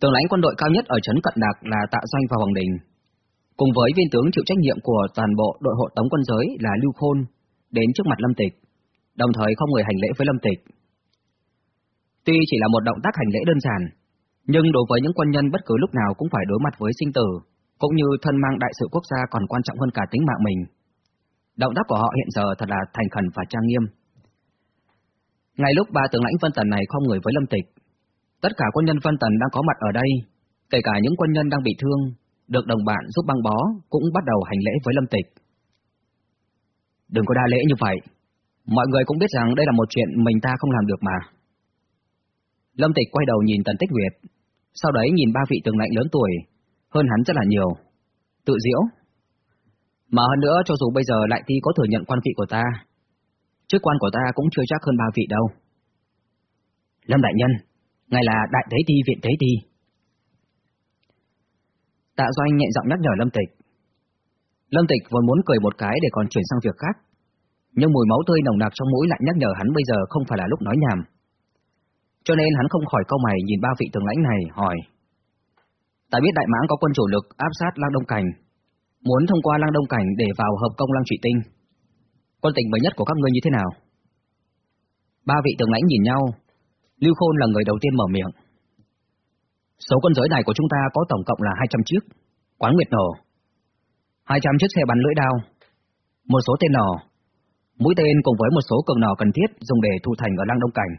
Tướng lãnh quân đội cao nhất ở trấn Cận Đạc là Tạ Doanh và Hoàng Đình, cùng với viên tướng chịu trách nhiệm của toàn bộ đội hộ tống quân giới là Lưu Khôn, đến trước mặt Lâm Tịch, đồng thời không người hành lễ với Lâm Tịch. Tuy chỉ là một động tác hành lễ đơn giản, nhưng đối với những quân nhân bất cứ lúc nào cũng phải đối mặt với sinh tử, cũng như thân mang đại sự quốc gia còn quan trọng hơn cả tính mạng mình. Động tác của họ hiện giờ thật là thành khẩn và trang nghiêm. Ngay lúc ba tướng lãnh Vân Tần này không người với Lâm Tịch, tất cả quân nhân Vân Tần đang có mặt ở đây, kể cả những quân nhân đang bị thương, được đồng bạn giúp băng bó, cũng bắt đầu hành lễ với Lâm Tịch. Đừng có đa lễ như vậy, mọi người cũng biết rằng đây là một chuyện mình ta không làm được mà. Lâm Tịch quay đầu nhìn Tần Tích Nguyệt, sau đấy nhìn ba vị tướng lãnh lớn tuổi, hơn hắn rất là nhiều. Tự diễu. Mà hơn nữa cho dù bây giờ lại thi có thừa nhận quan vị của ta, chức quan của ta cũng chưa chắc hơn ba vị đâu. Lâm Đại Nhân, ngài là Đại Thế Ti Viện Thế Ti. Tạ Doanh nhẹ giọng nhắc nhở Lâm Tịch. Lâm Tịch vốn muốn cười một cái để còn chuyển sang việc khác, nhưng mùi máu tươi nồng nặc trong mũi lại nhắc nhở hắn bây giờ không phải là lúc nói nhảm. Cho nên hắn không khỏi câu mày nhìn ba vị tướng lãnh này hỏi. Ta biết Đại Mãng có quân chủ lực áp sát Lang Đông Cảnh, muốn thông qua Lang Đông Cảnh để vào hợp công Lang Trụy Tinh. Quân tình mới nhất của các ngươi như thế nào? Ba vị tướng lãnh nhìn nhau, Lưu Khôn là người đầu tiên mở miệng. Số quân giới này của chúng ta có tổng cộng là 200 chiếc, quán nguyệt nổ, 200 chiếc xe bắn lưỡi đao, một số tên nỏ, mũi tên cùng với một số cường nỏ cần thiết dùng để thu thành ở lăng Đông Cảnh.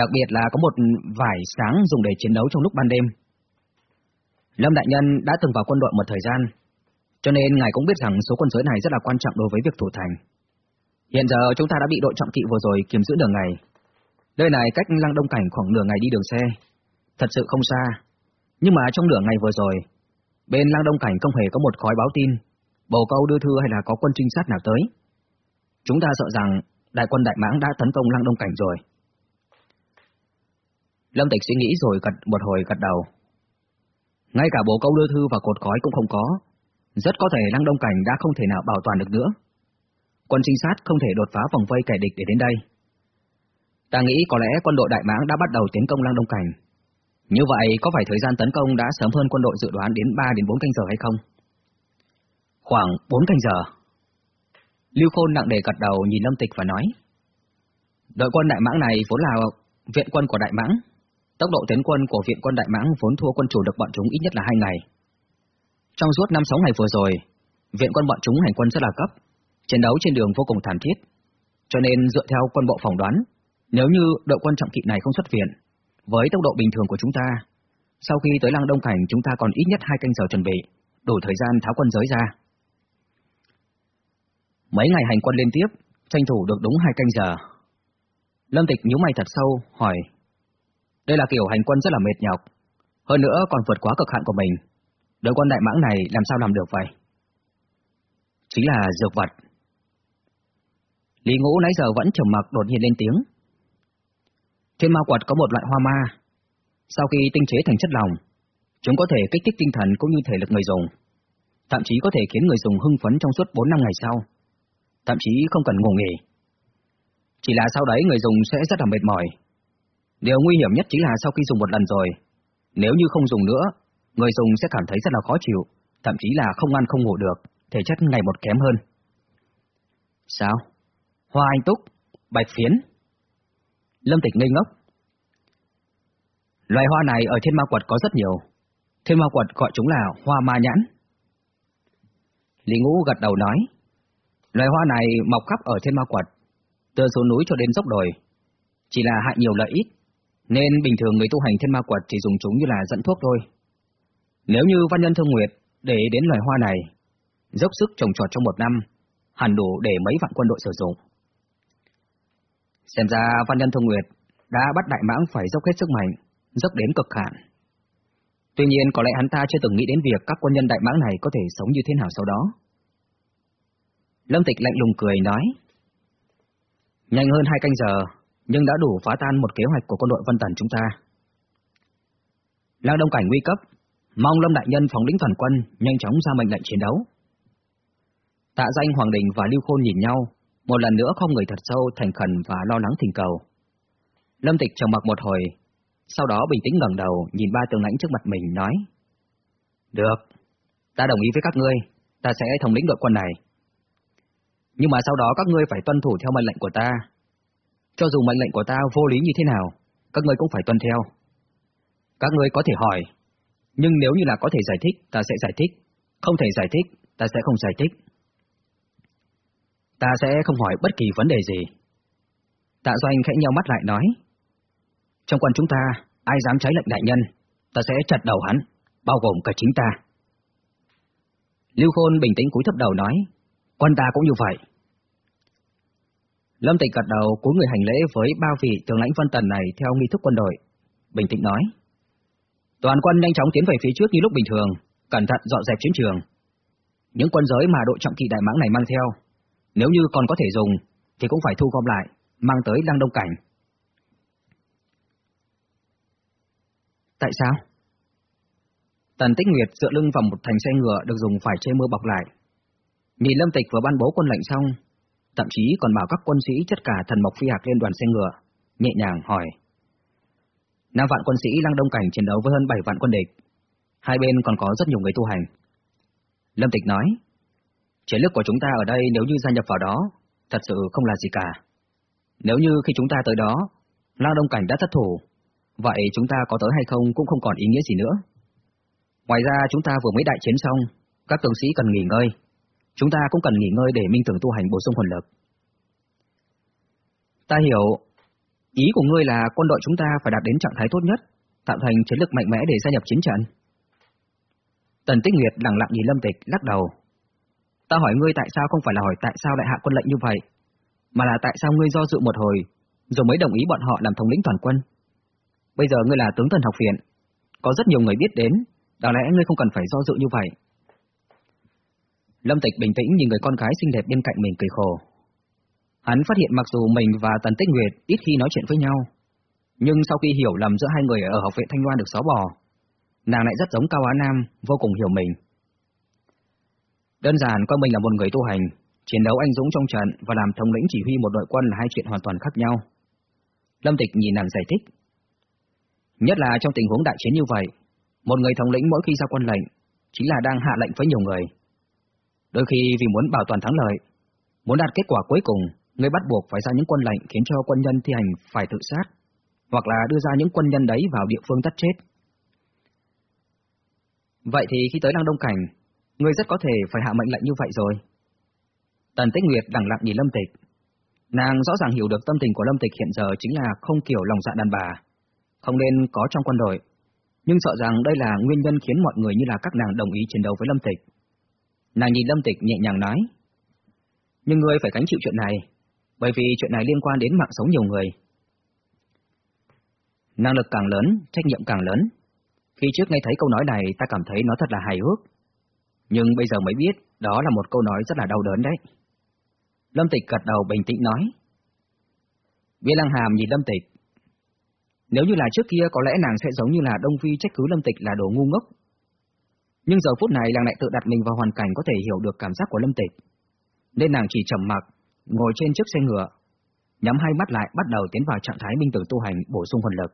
Đặc biệt là có một vải sáng dùng để chiến đấu trong lúc ban đêm. Lâm Đại Nhân đã từng vào quân đội một thời gian, cho nên ngài cũng biết rằng số quân giới này rất là quan trọng đối với việc thủ thành. Hiện giờ chúng ta đã bị đội trọng kỵ vừa rồi kiềm giữ đường ngày. Nơi này cách Lăng Đông Cảnh khoảng nửa ngày đi đường xe, thật sự không xa. Nhưng mà trong nửa ngày vừa rồi, bên Lăng Đông Cảnh không hề có một khói báo tin, bầu câu đưa thư hay là có quân trinh sát nào tới. Chúng ta sợ rằng đại quân Đại Mãng đã tấn công Lăng Đông Cảnh rồi. Lâm Tịch suy nghĩ rồi gật một hồi gật đầu. Ngay cả bộ câu đưa thư và cột khói cũng không có, rất có thể Lăng Đông Cảnh đã không thể nào bảo toàn được nữa. Quân trinh sát không thể đột phá vòng vây kẻ địch để đến đây. Ta nghĩ có lẽ quân đội Đại Mãng đã bắt đầu tiến công Lăng Đông Cảnh. Như vậy có phải thời gian tấn công đã sớm hơn quân đội dự đoán đến 3 đến 4 canh giờ hay không? Khoảng 4 canh giờ. Lưu Khôn nặng đề gật đầu nhìn Lâm Tịch và nói. Đội quân Đại Mãng này vốn là viện quân của Đại Mãng, Tốc độ tiến quân của viện quân Đại Mãng vốn thua quân chủ được bọn chúng ít nhất là hai ngày. Trong suốt năm sáu ngày vừa rồi, viện quân bọn chúng hành quân rất là cấp, chiến đấu trên đường vô cùng thảm thiết. Cho nên dựa theo quân bộ phỏng đoán, nếu như đội quân trọng kỵ này không xuất viện, với tốc độ bình thường của chúng ta, sau khi tới Lăng Đông Cảnh chúng ta còn ít nhất hai canh giờ chuẩn bị, đủ thời gian tháo quân giới ra. Mấy ngày hành quân liên tiếp, tranh thủ được đúng hai canh giờ. Lâm Tịch nhíu mày thật sâu, hỏi đây là kiểu hành quân rất là mệt nhọc, hơn nữa còn vượt quá cực hạn của mình. Đội quân đại mãng này làm sao làm được vậy? Chính là dược vật. Lý Ngũ nãy giờ vẫn trầm mặc đột nhiên lên tiếng. Thiên ma quật có một loại hoa ma. Sau khi tinh chế thành chất lòng, chúng có thể kích thích tinh thần cũng như thể lực người dùng. Thậm chí có thể khiến người dùng hưng phấn trong suốt 4 năm ngày sau. Thậm chí không cần ngủ nghỉ. Chỉ là sau đấy người dùng sẽ rất là mệt mỏi, Điều nguy hiểm nhất chính là sau khi dùng một lần rồi, nếu như không dùng nữa, người dùng sẽ cảm thấy rất là khó chịu, thậm chí là không ăn không ngủ được, thể chất ngày một kém hơn. Sao? Hoa anh túc, bạch phiến. Lâm Tịch ngây ngốc. Loài hoa này ở thiên ma quật có rất nhiều. Thiên ma quật gọi chúng là hoa ma nhãn. Lý Ngũ gật đầu nói. Loài hoa này mọc khắp ở thiên ma quật, từ xuống núi cho đến dốc đồi. Chỉ là hại nhiều lợi ít, nên bình thường người tu hành thiên ma quật chỉ dùng chúng như là dẫn thuốc thôi. Nếu như văn nhân thương nguyệt để đến loài hoa này, dốc sức trồng trọt trong một năm, hẳn đủ để mấy vạn quân đội sử dụng. Xem ra văn nhân thông nguyệt đã bắt đại mãng phải dốc hết sức mạnh, dốc đến cực hạn. Tuy nhiên có lẽ hắn ta chưa từng nghĩ đến việc các quân nhân đại mãng này có thể sống như thế nào sau đó. Lâm Tịch lạnh lùng cười nói. Nhanh hơn hai canh giờ, nhưng đã đủ phá tan một kế hoạch của quân đội Vân Tần chúng ta. Lang Đông Cảnh nguy cấp, mong Lâm Đại Nhân phóng lĩnh toàn quân, nhanh chóng ra mệnh lệnh chiến đấu. Tạ danh Hoàng Đình và Lưu Khôn nhìn nhau, một lần nữa không người thật sâu, thành khẩn và lo lắng thỉnh cầu. Lâm Tịch trầm mặc một hồi, sau đó bình tĩnh ngẩng đầu nhìn ba tướng lãnh trước mặt mình nói. Được, ta đồng ý với các ngươi, ta sẽ thống lĩnh đội quân này. Nhưng mà sau đó các ngươi phải tuân thủ theo mệnh lệnh của ta. Cho dù mệnh lệnh của ta vô lý như thế nào, các ngươi cũng phải tuân theo. Các ngươi có thể hỏi, nhưng nếu như là có thể giải thích, ta sẽ giải thích. Không thể giải thích, ta sẽ không giải thích. Ta sẽ không hỏi bất kỳ vấn đề gì. Tạ Doanh khẽ nheo mắt lại nói. Trong quân chúng ta, ai dám trái lệnh đại nhân, ta sẽ chặt đầu hắn, bao gồm cả chính ta. Lưu Khôn bình tĩnh cúi thấp đầu nói, quân ta cũng như vậy. Lâm Tịch gật đầu cúi người hành lễ với ba vị tướng lãnh phân tần này theo nghi thức quân đội. Bình tĩnh nói, toàn quân nhanh chóng tiến về phía trước như lúc bình thường, cẩn thận dọn dẹp chiến trường. Những quân giới mà đội trọng kỵ đại mãng này mang theo, nếu như còn có thể dùng, thì cũng phải thu gom lại, mang tới Lăng Đông Cảnh. Tại sao? Tần Tích Nguyệt dựa lưng vào một thành xe ngựa được dùng phải che mưa bọc lại. Nhìn Lâm Tịch vừa ban bố quân lệnh xong, thậm chí còn bảo các quân sĩ chất cả thần mộc phi hạc lên đoàn xe ngựa, nhẹ nhàng hỏi. Năm vạn quân sĩ Lăng Đông Cảnh chiến đấu với hơn 7 vạn quân địch. Hai bên còn có rất nhiều người tu hành. Lâm Tịch nói, chiến lược của chúng ta ở đây nếu như gia nhập vào đó, thật sự không là gì cả. Nếu như khi chúng ta tới đó, lang Đông Cảnh đã thất thủ, vậy chúng ta có tới hay không cũng không còn ý nghĩa gì nữa. Ngoài ra chúng ta vừa mới đại chiến xong, các tướng sĩ cần nghỉ ngơi. Chúng ta cũng cần nghỉ ngơi để minh tưởng tu hành bổ sung hồn lực. Ta hiểu, ý của ngươi là quân đội chúng ta phải đạt đến trạng thái tốt nhất, tạo thành chiến lực mạnh mẽ để gia nhập chiến trận. Tần Tích Nguyệt lặng lặng nhìn Lâm Tịch, lắc đầu. Ta hỏi ngươi tại sao không phải là hỏi tại sao lại hạ quân lệnh như vậy, mà là tại sao ngươi do dự một hồi, rồi mới đồng ý bọn họ làm thống lĩnh toàn quân. Bây giờ ngươi là tướng thần học viện, có rất nhiều người biết đến, đáng lẽ ngươi không cần phải do dự như vậy. Lâm Tịch bình tĩnh nhìn người con gái xinh đẹp bên cạnh mình cười khổ. Hắn phát hiện mặc dù mình và Tần Tích Nguyệt ít khi nói chuyện với nhau, nhưng sau khi hiểu lầm giữa hai người ở học viện Thanh Loan được xóa bỏ, nàng lại rất giống Cao Á Nam, vô cùng hiểu mình. Đơn giản coi mình là một người tu hành, chiến đấu anh dũng trong trận và làm thống lĩnh chỉ huy một đội quân là hai chuyện hoàn toàn khác nhau. Lâm Tịch nhìn nàng giải thích. Nhất là trong tình huống đại chiến như vậy, một người thống lĩnh mỗi khi ra quân lệnh, chính là đang hạ lệnh với nhiều người. Đôi khi vì muốn bảo toàn thắng lợi, muốn đạt kết quả cuối cùng, người bắt buộc phải ra những quân lệnh khiến cho quân nhân thi hành phải tự sát, hoặc là đưa ra những quân nhân đấy vào địa phương tất chết. Vậy thì khi tới Lăng Đông Cảnh, người rất có thể phải hạ mệnh lệnh như vậy rồi. Tần Tích Nguyệt đẳng lặng nhìn Lâm Tịch. Nàng rõ ràng hiểu được tâm tình của Lâm Tịch hiện giờ chính là không kiểu lòng dạ đàn bà, không nên có trong quân đội, nhưng sợ rằng đây là nguyên nhân khiến mọi người như là các nàng đồng ý chiến đấu với Lâm Tịch. Nàng nhìn Lâm Tịch nhẹ nhàng nói, nhưng ngươi phải gánh chịu chuyện này, bởi vì chuyện này liên quan đến mạng sống nhiều người. Năng lực càng lớn, trách nhiệm càng lớn. Khi trước nghe thấy câu nói này ta cảm thấy nó thật là hài hước. Nhưng bây giờ mới biết đó là một câu nói rất là đau đớn đấy. Lâm Tịch gật đầu bình tĩnh nói. Viên Lăng Hàm nhìn Lâm Tịch. Nếu như là trước kia có lẽ nàng sẽ giống như là Đông Phi trách cứ Lâm Tịch là đồ ngu ngốc. Nhưng giờ phút này nàng lại tự đặt mình vào hoàn cảnh có thể hiểu được cảm giác của Lâm Tịch. Nên nàng chỉ trầm mặc, ngồi trên chiếc xe ngựa, nhắm hai mắt lại bắt đầu tiến vào trạng thái minh tử tu hành bổ sung hồn lực.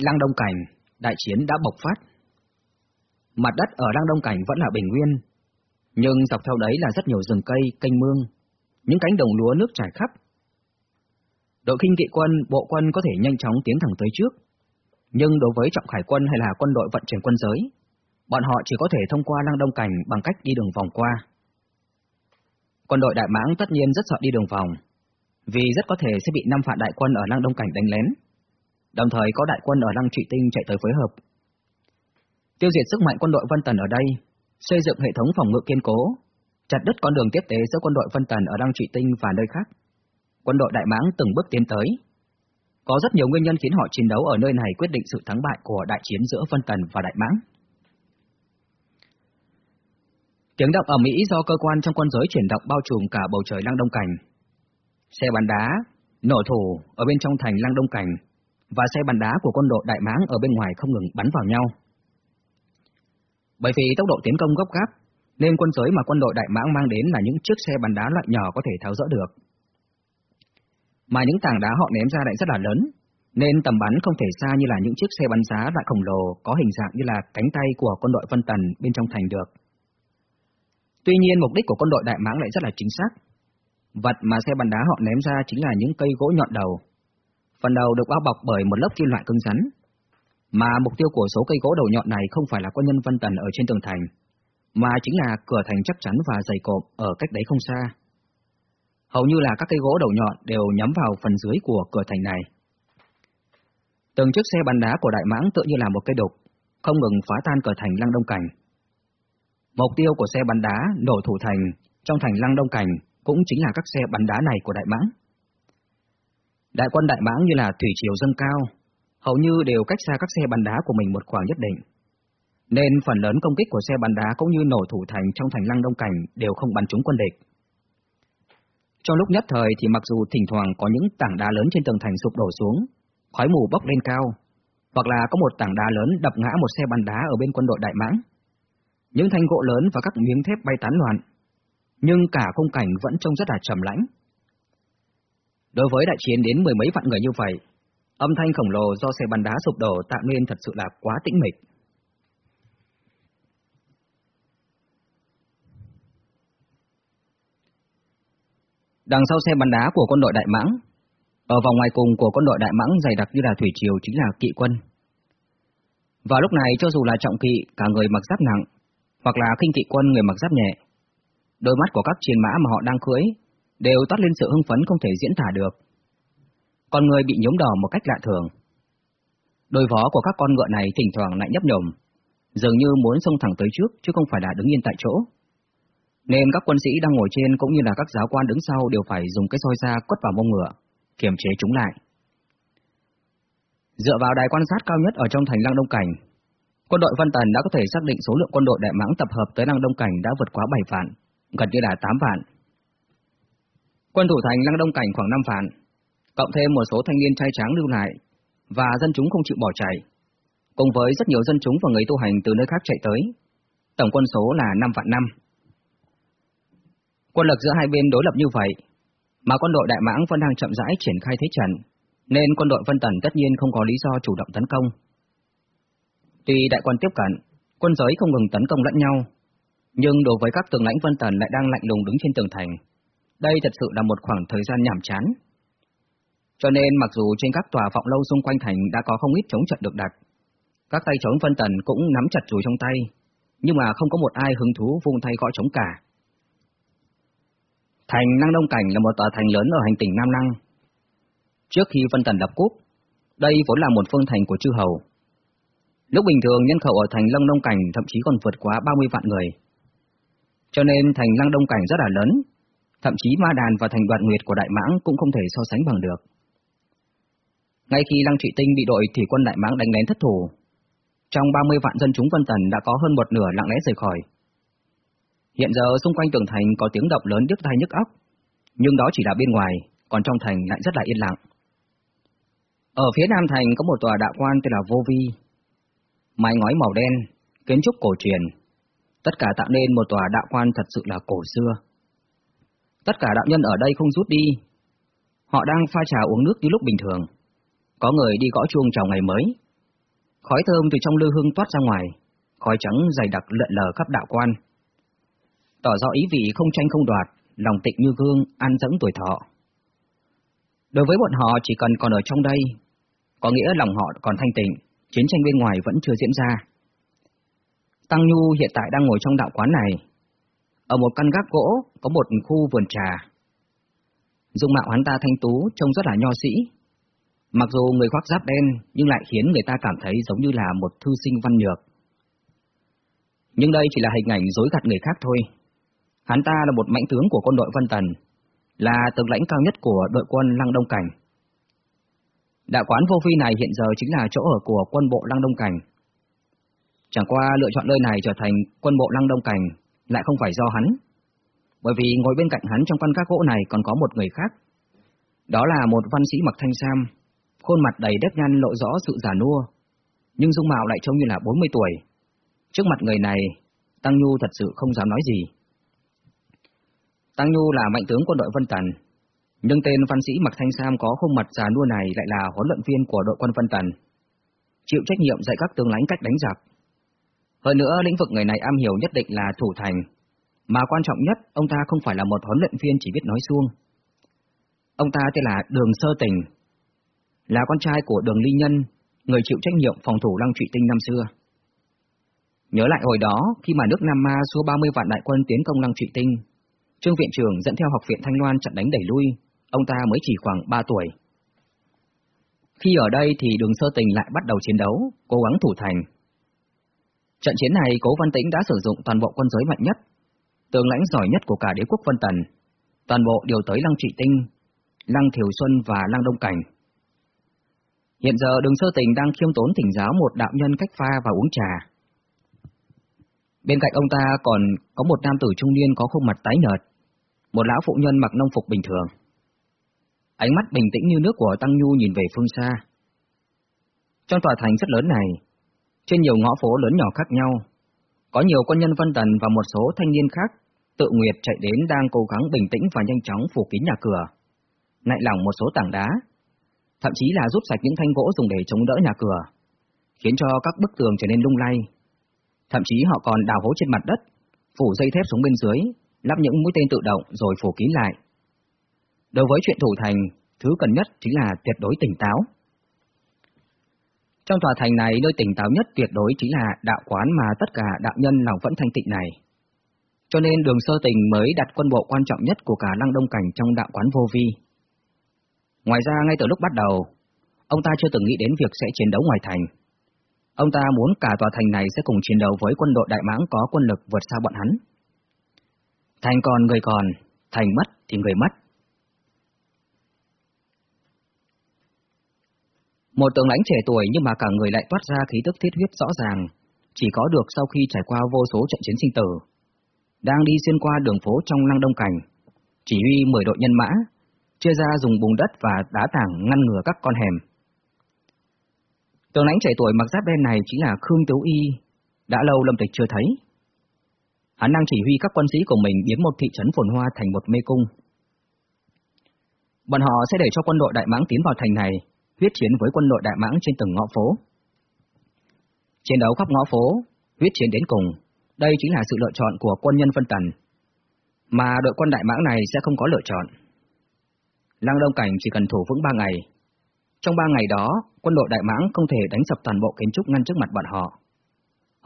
Lăng Đông Cảnh, đại chiến đã bộc phát. Mặt đất ở Lăng Đông Cảnh vẫn là bình nguyên, nhưng dọc theo đấy là rất nhiều rừng cây, canh mương, những cánh đồng lúa nước trải khắp. Đội khinh kỵ quân, bộ quân có thể nhanh chóng tiến thẳng tới trước, nhưng đối với trọng khải quân hay là quân đội vận chuyển quân giới, bọn họ chỉ có thể thông qua Lăng Đông Cảnh bằng cách đi đường vòng qua. Quân đội Đại Mãng tất nhiên rất sợ đi đường vòng, vì rất có thể sẽ bị năm phản đại quân ở Lăng Đông Cảnh đánh lén đồng thời có đại quân ở Lăng Trị Tinh chạy tới phối hợp. Tiêu diệt sức mạnh quân đội Vân Tần ở đây, xây dựng hệ thống phòng ngự kiên cố, chặt đứt con đường tiếp tế giữa quân đội Vân Tần ở Lăng Trị Tinh và nơi khác. Quân đội Đại Mãng từng bước tiến tới. Có rất nhiều nguyên nhân khiến họ chiến đấu ở nơi này quyết định sự thắng bại của đại chiến giữa Vân Tần và Đại Mãng. Tiếng động ở Mỹ do cơ quan trong quân giới chuyển động bao trùm cả bầu trời Lăng Đông Cảnh. Xe bắn đá, nổ thủ ở bên trong thành Lăng Đông Cảnh và xe bắn đá của quân đội Đại Mãng ở bên ngoài không ngừng bắn vào nhau. Bởi vì tốc độ tiến công gấp gáp, nên quân giới mà quân đội Đại Mãng mang đến là những chiếc xe bắn đá loại nhỏ có thể tháo dỡ được. Mà những tảng đá họ ném ra lại rất là lớn, nên tầm bắn không thể xa như là những chiếc xe bắn giá loại khổng lồ có hình dạng như là cánh tay của quân đội Vân Tần bên trong thành được. Tuy nhiên mục đích của quân đội Đại Mãng lại rất là chính xác. Vật mà xe bắn đá họ ném ra chính là những cây gỗ nhọn đầu. Phần đầu được bao bọc bởi một lớp kim loại cứng rắn, mà mục tiêu của số cây gỗ đầu nhọn này không phải là quân nhân Vân Tần ở trên tường thành, mà chính là cửa thành chắc chắn và dày cộm ở cách đấy không xa. Hầu như là các cây gỗ đầu nhọn đều nhắm vào phần dưới của cửa thành này. Từng chiếc xe bắn đá của Đại Mãng tự như là một cây đục, không ngừng phá tan cửa thành Lăng Đông Cảnh. Mục tiêu của xe bắn đá nổ thủ thành trong thành Lăng Đông Cảnh cũng chính là các xe bắn đá này của Đại Mãng. Đại quân Đại Mãng như là thủy triều dâng cao, hầu như đều cách xa các xe bắn đá của mình một khoảng nhất định. Nên phần lớn công kích của xe bắn đá cũng như nổ thủ thành trong thành lăng đông cảnh đều không bắn trúng quân địch. Trong lúc nhất thời thì mặc dù thỉnh thoảng có những tảng đá lớn trên tường thành sụp đổ xuống, khói mù bốc lên cao, hoặc là có một tảng đá lớn đập ngã một xe bắn đá ở bên quân đội Đại Mãng. Những thanh gỗ lớn và các miếng thép bay tán loạn, nhưng cả khung cảnh vẫn trông rất là trầm lãnh. Đối với đại chiến đến mười mấy vạn người như vậy, âm thanh khổng lồ do xe bắn đá sụp đổ tạo nên thật sự là quá tĩnh mịch. Đằng sau xe bắn đá của quân đội Đại Mãng, ở vòng ngoài cùng của quân đội Đại Mãng dày đặc như là thủy triều chính là kỵ quân. Và lúc này cho dù là trọng kỵ, cả người mặc giáp nặng, hoặc là khinh kỵ quân người mặc giáp nhẹ, đôi mắt của các chiến mã mà họ đang cưỡi đều toát lên sự hưng phấn không thể diễn tả được. Con người bị nhốm đỏ một cách lạ thường. Đôi vó của các con ngựa này thỉnh thoảng lại nhấp nhổm, dường như muốn xông thẳng tới trước chứ không phải là đứng yên tại chỗ. Nên các quân sĩ đang ngồi trên cũng như là các giáo quan đứng sau đều phải dùng cái soi ra quất vào mông ngựa, kiềm chế chúng lại. Dựa vào đài quan sát cao nhất ở trong thành Lăng Đông Cảnh, quân đội Văn Tần đã có thể xác định số lượng quân đội Đại Mãng tập hợp tới Lăng Đông Cảnh đã vượt quá 7 vạn, gần như là 8 vạn. Quân thủ thành Lăng Đông Cảnh khoảng 5 vạn, cộng thêm một số thanh niên trai tráng lưu lại, và dân chúng không chịu bỏ chạy, cùng với rất nhiều dân chúng và người tu hành từ nơi khác chạy tới. Tổng quân số là 5 vạn năm. Quân lực giữa hai bên đối lập như vậy, mà quân đội Đại Mãng vẫn đang chậm rãi triển khai thế trận, nên quân đội Vân Tần tất nhiên không có lý do chủ động tấn công. Tuy đại quân tiếp cận, quân giới không ngừng tấn công lẫn nhau, nhưng đối với các tướng lãnh Vân Tần lại đang lạnh lùng đứng trên tường thành. Đây thật sự là một khoảng thời gian nhảm chán. Cho nên mặc dù trên các tòa vọng lâu xung quanh thành đã có không ít chống trận được đặt, các tay chống phân Tần cũng nắm chặt chùi trong tay, nhưng mà không có một ai hứng thú vung tay gõ chống cả. Thành Năng Đông Cảnh là một tòa thành lớn ở hành tỉnh Nam Năng. Trước khi phân Tần lập quốc, đây vốn là một phương thành của chư hầu. Lúc bình thường nhân khẩu ở thành Lăng Đông Cảnh thậm chí còn vượt quá 30 vạn người. Cho nên thành Lăng Đông Cảnh rất là lớn, thậm chí Ma Đàn và thành Đoạn Nguyệt của Đại Mãng cũng không thể so sánh bằng được. Ngay khi Lăng Trị Tinh bị đội thủy quân Đại Mãng đánh lén thất thủ, trong 30 vạn dân chúng Vân Tần đã có hơn một nửa lặng lẽ rời khỏi. Hiện giờ xung quanh tường thành có tiếng động lớn đứt tai nhức óc, nhưng đó chỉ là bên ngoài, còn trong thành lại rất là yên lặng. Ở phía nam thành có một tòa đạo quan tên là Vô Vi. Mái ngói màu đen, kiến trúc cổ truyền. Tất cả tạo nên một tòa đạo quan thật sự là cổ xưa. Tất cả đạo nhân ở đây không rút đi. Họ đang pha trà uống nước như lúc bình thường. Có người đi gõ chuông chào ngày mới. Khói thơm từ trong lư hương toát ra ngoài, khói trắng dày đặc lượn lờ khắp đạo quan tỏ rõ ý vị không tranh không đoạt, lòng tịnh như gương, an dẫn tuổi thọ. Đối với bọn họ chỉ cần còn ở trong đây, có nghĩa lòng họ còn thanh tịnh, chiến tranh bên ngoài vẫn chưa diễn ra. Tăng Nhu hiện tại đang ngồi trong đạo quán này. Ở một căn gác gỗ có một khu vườn trà. Dung mạo hắn ta thanh tú trông rất là nho sĩ. Mặc dù người khoác giáp đen nhưng lại khiến người ta cảm thấy giống như là một thư sinh văn nhược. Nhưng đây chỉ là hình ảnh dối gạt người khác thôi. Hắn ta là một mãnh tướng của quân đội Vân Tần, là tướng lãnh cao nhất của đội quân Lăng Đông Cảnh. Đạo quán vô vi này hiện giờ chính là chỗ ở của quân bộ Lăng Đông Cảnh. Chẳng qua lựa chọn nơi này trở thành quân bộ Lăng Đông Cảnh lại không phải do hắn, bởi vì ngồi bên cạnh hắn trong căn các gỗ này còn có một người khác. Đó là một văn sĩ mặc thanh sam, khuôn mặt đầy đếp nhăn lộ rõ sự già nua, nhưng dung mạo lại trông như là 40 tuổi. Trước mặt người này, Tăng Nhu thật sự không dám nói gì. Tăng Nhu là mạnh tướng quân đội Vân Tần, nhưng tên văn sĩ mặc thanh sam có khuôn mặt già nua này lại là huấn luyện viên của đội quân Vân Tần, chịu trách nhiệm dạy các tướng lãnh cách đánh giặc. Hơn nữa, lĩnh vực người này am hiểu nhất định là thủ thành, mà quan trọng nhất, ông ta không phải là một huấn luyện viên chỉ biết nói suông. Ông ta tên là Đường Sơ Tình, là con trai của Đường Ly Nhân, người chịu trách nhiệm phòng thủ Lăng Trụy Tinh năm xưa. Nhớ lại hồi đó, khi mà nước Nam Ma số 30 vạn đại quân tiến công Lăng Trụy Tinh, Trương Viện trưởng dẫn theo học viện Thanh Loan chặn đánh đẩy lui, ông ta mới chỉ khoảng 3 tuổi. Khi ở đây thì đường sơ tình lại bắt đầu chiến đấu, cố gắng thủ thành. Trận chiến này Cố Văn Tĩnh đã sử dụng toàn bộ quân giới mạnh nhất, tướng lãnh giỏi nhất của cả đế quốc Vân Tần, toàn bộ điều tới Lăng Trị Tinh, Lăng Thiều Xuân và Lăng Đông Cảnh. Hiện giờ đường sơ tình đang khiêm tốn thỉnh giáo một đạo nhân cách pha và uống trà. Bên cạnh ông ta còn có một nam tử trung niên có khuôn mặt tái nhợt, một lão phụ nhân mặc nông phục bình thường. Ánh mắt bình tĩnh như nước của Tăng Nhu nhìn về phương xa. Trong tòa thành rất lớn này, trên nhiều ngõ phố lớn nhỏ khác nhau, có nhiều quân nhân Vân Tần và một số thanh niên khác tự nguyệt chạy đến đang cố gắng bình tĩnh và nhanh chóng phủ kín nhà cửa, nại lỏng một số tảng đá, thậm chí là rút sạch những thanh gỗ dùng để chống đỡ nhà cửa, khiến cho các bức tường trở nên lung lay. Thậm chí họ còn đào hố trên mặt đất, phủ dây thép xuống bên dưới, lắp những mũi tên tự động rồi phủ kín lại. Đối với chuyện thủ thành, thứ cần nhất chính là tuyệt đối tỉnh táo. Trong tòa thành này, nơi tỉnh táo nhất tuyệt đối chính là đạo quán mà tất cả đạo nhân lòng vẫn thanh tịnh này. Cho nên đường sơ tình mới đặt quân bộ quan trọng nhất của cả lăng đông cảnh trong đạo quán vô vi. Ngoài ra, ngay từ lúc bắt đầu, ông ta chưa từng nghĩ đến việc sẽ chiến đấu ngoài thành. Ông ta muốn cả tòa thành này sẽ cùng chiến đấu với quân đội Đại Mãng có quân lực vượt xa bọn hắn. Thành còn người còn, thành mất thì người mất. Một tướng lãnh trẻ tuổi nhưng mà cả người lại toát ra khí tức thiết huyết rõ ràng, chỉ có được sau khi trải qua vô số trận chiến sinh tử. Đang đi xuyên qua đường phố trong lăng đông cảnh, chỉ huy 10 đội nhân mã, chia ra dùng bùn đất và đá tảng ngăn ngừa các con hẻm. Tướng lãnh trẻ tuổi mặc giáp đen này chính là Khương Tiếu Y, đã lâu Lâm Tịch chưa thấy. Hắn đang chỉ huy các quân sĩ của mình biến một thị trấn phồn hoa thành một mê cung. Bọn họ sẽ để cho quân đội Đại Mãng tiến vào thành này, huyết chiến với quân đội Đại Mãng trên từng ngõ phố. Chiến đấu khắp ngõ phố, huyết chiến đến cùng, đây chính là sự lựa chọn của quân nhân phân tần. Mà đội quân Đại Mãng này sẽ không có lựa chọn. Lăng Đông Cảnh chỉ cần thủ vững ba ngày. Trong ba ngày đó, quân đội Đại Mãng không thể đánh sập toàn bộ kiến trúc ngăn trước mặt bọn họ.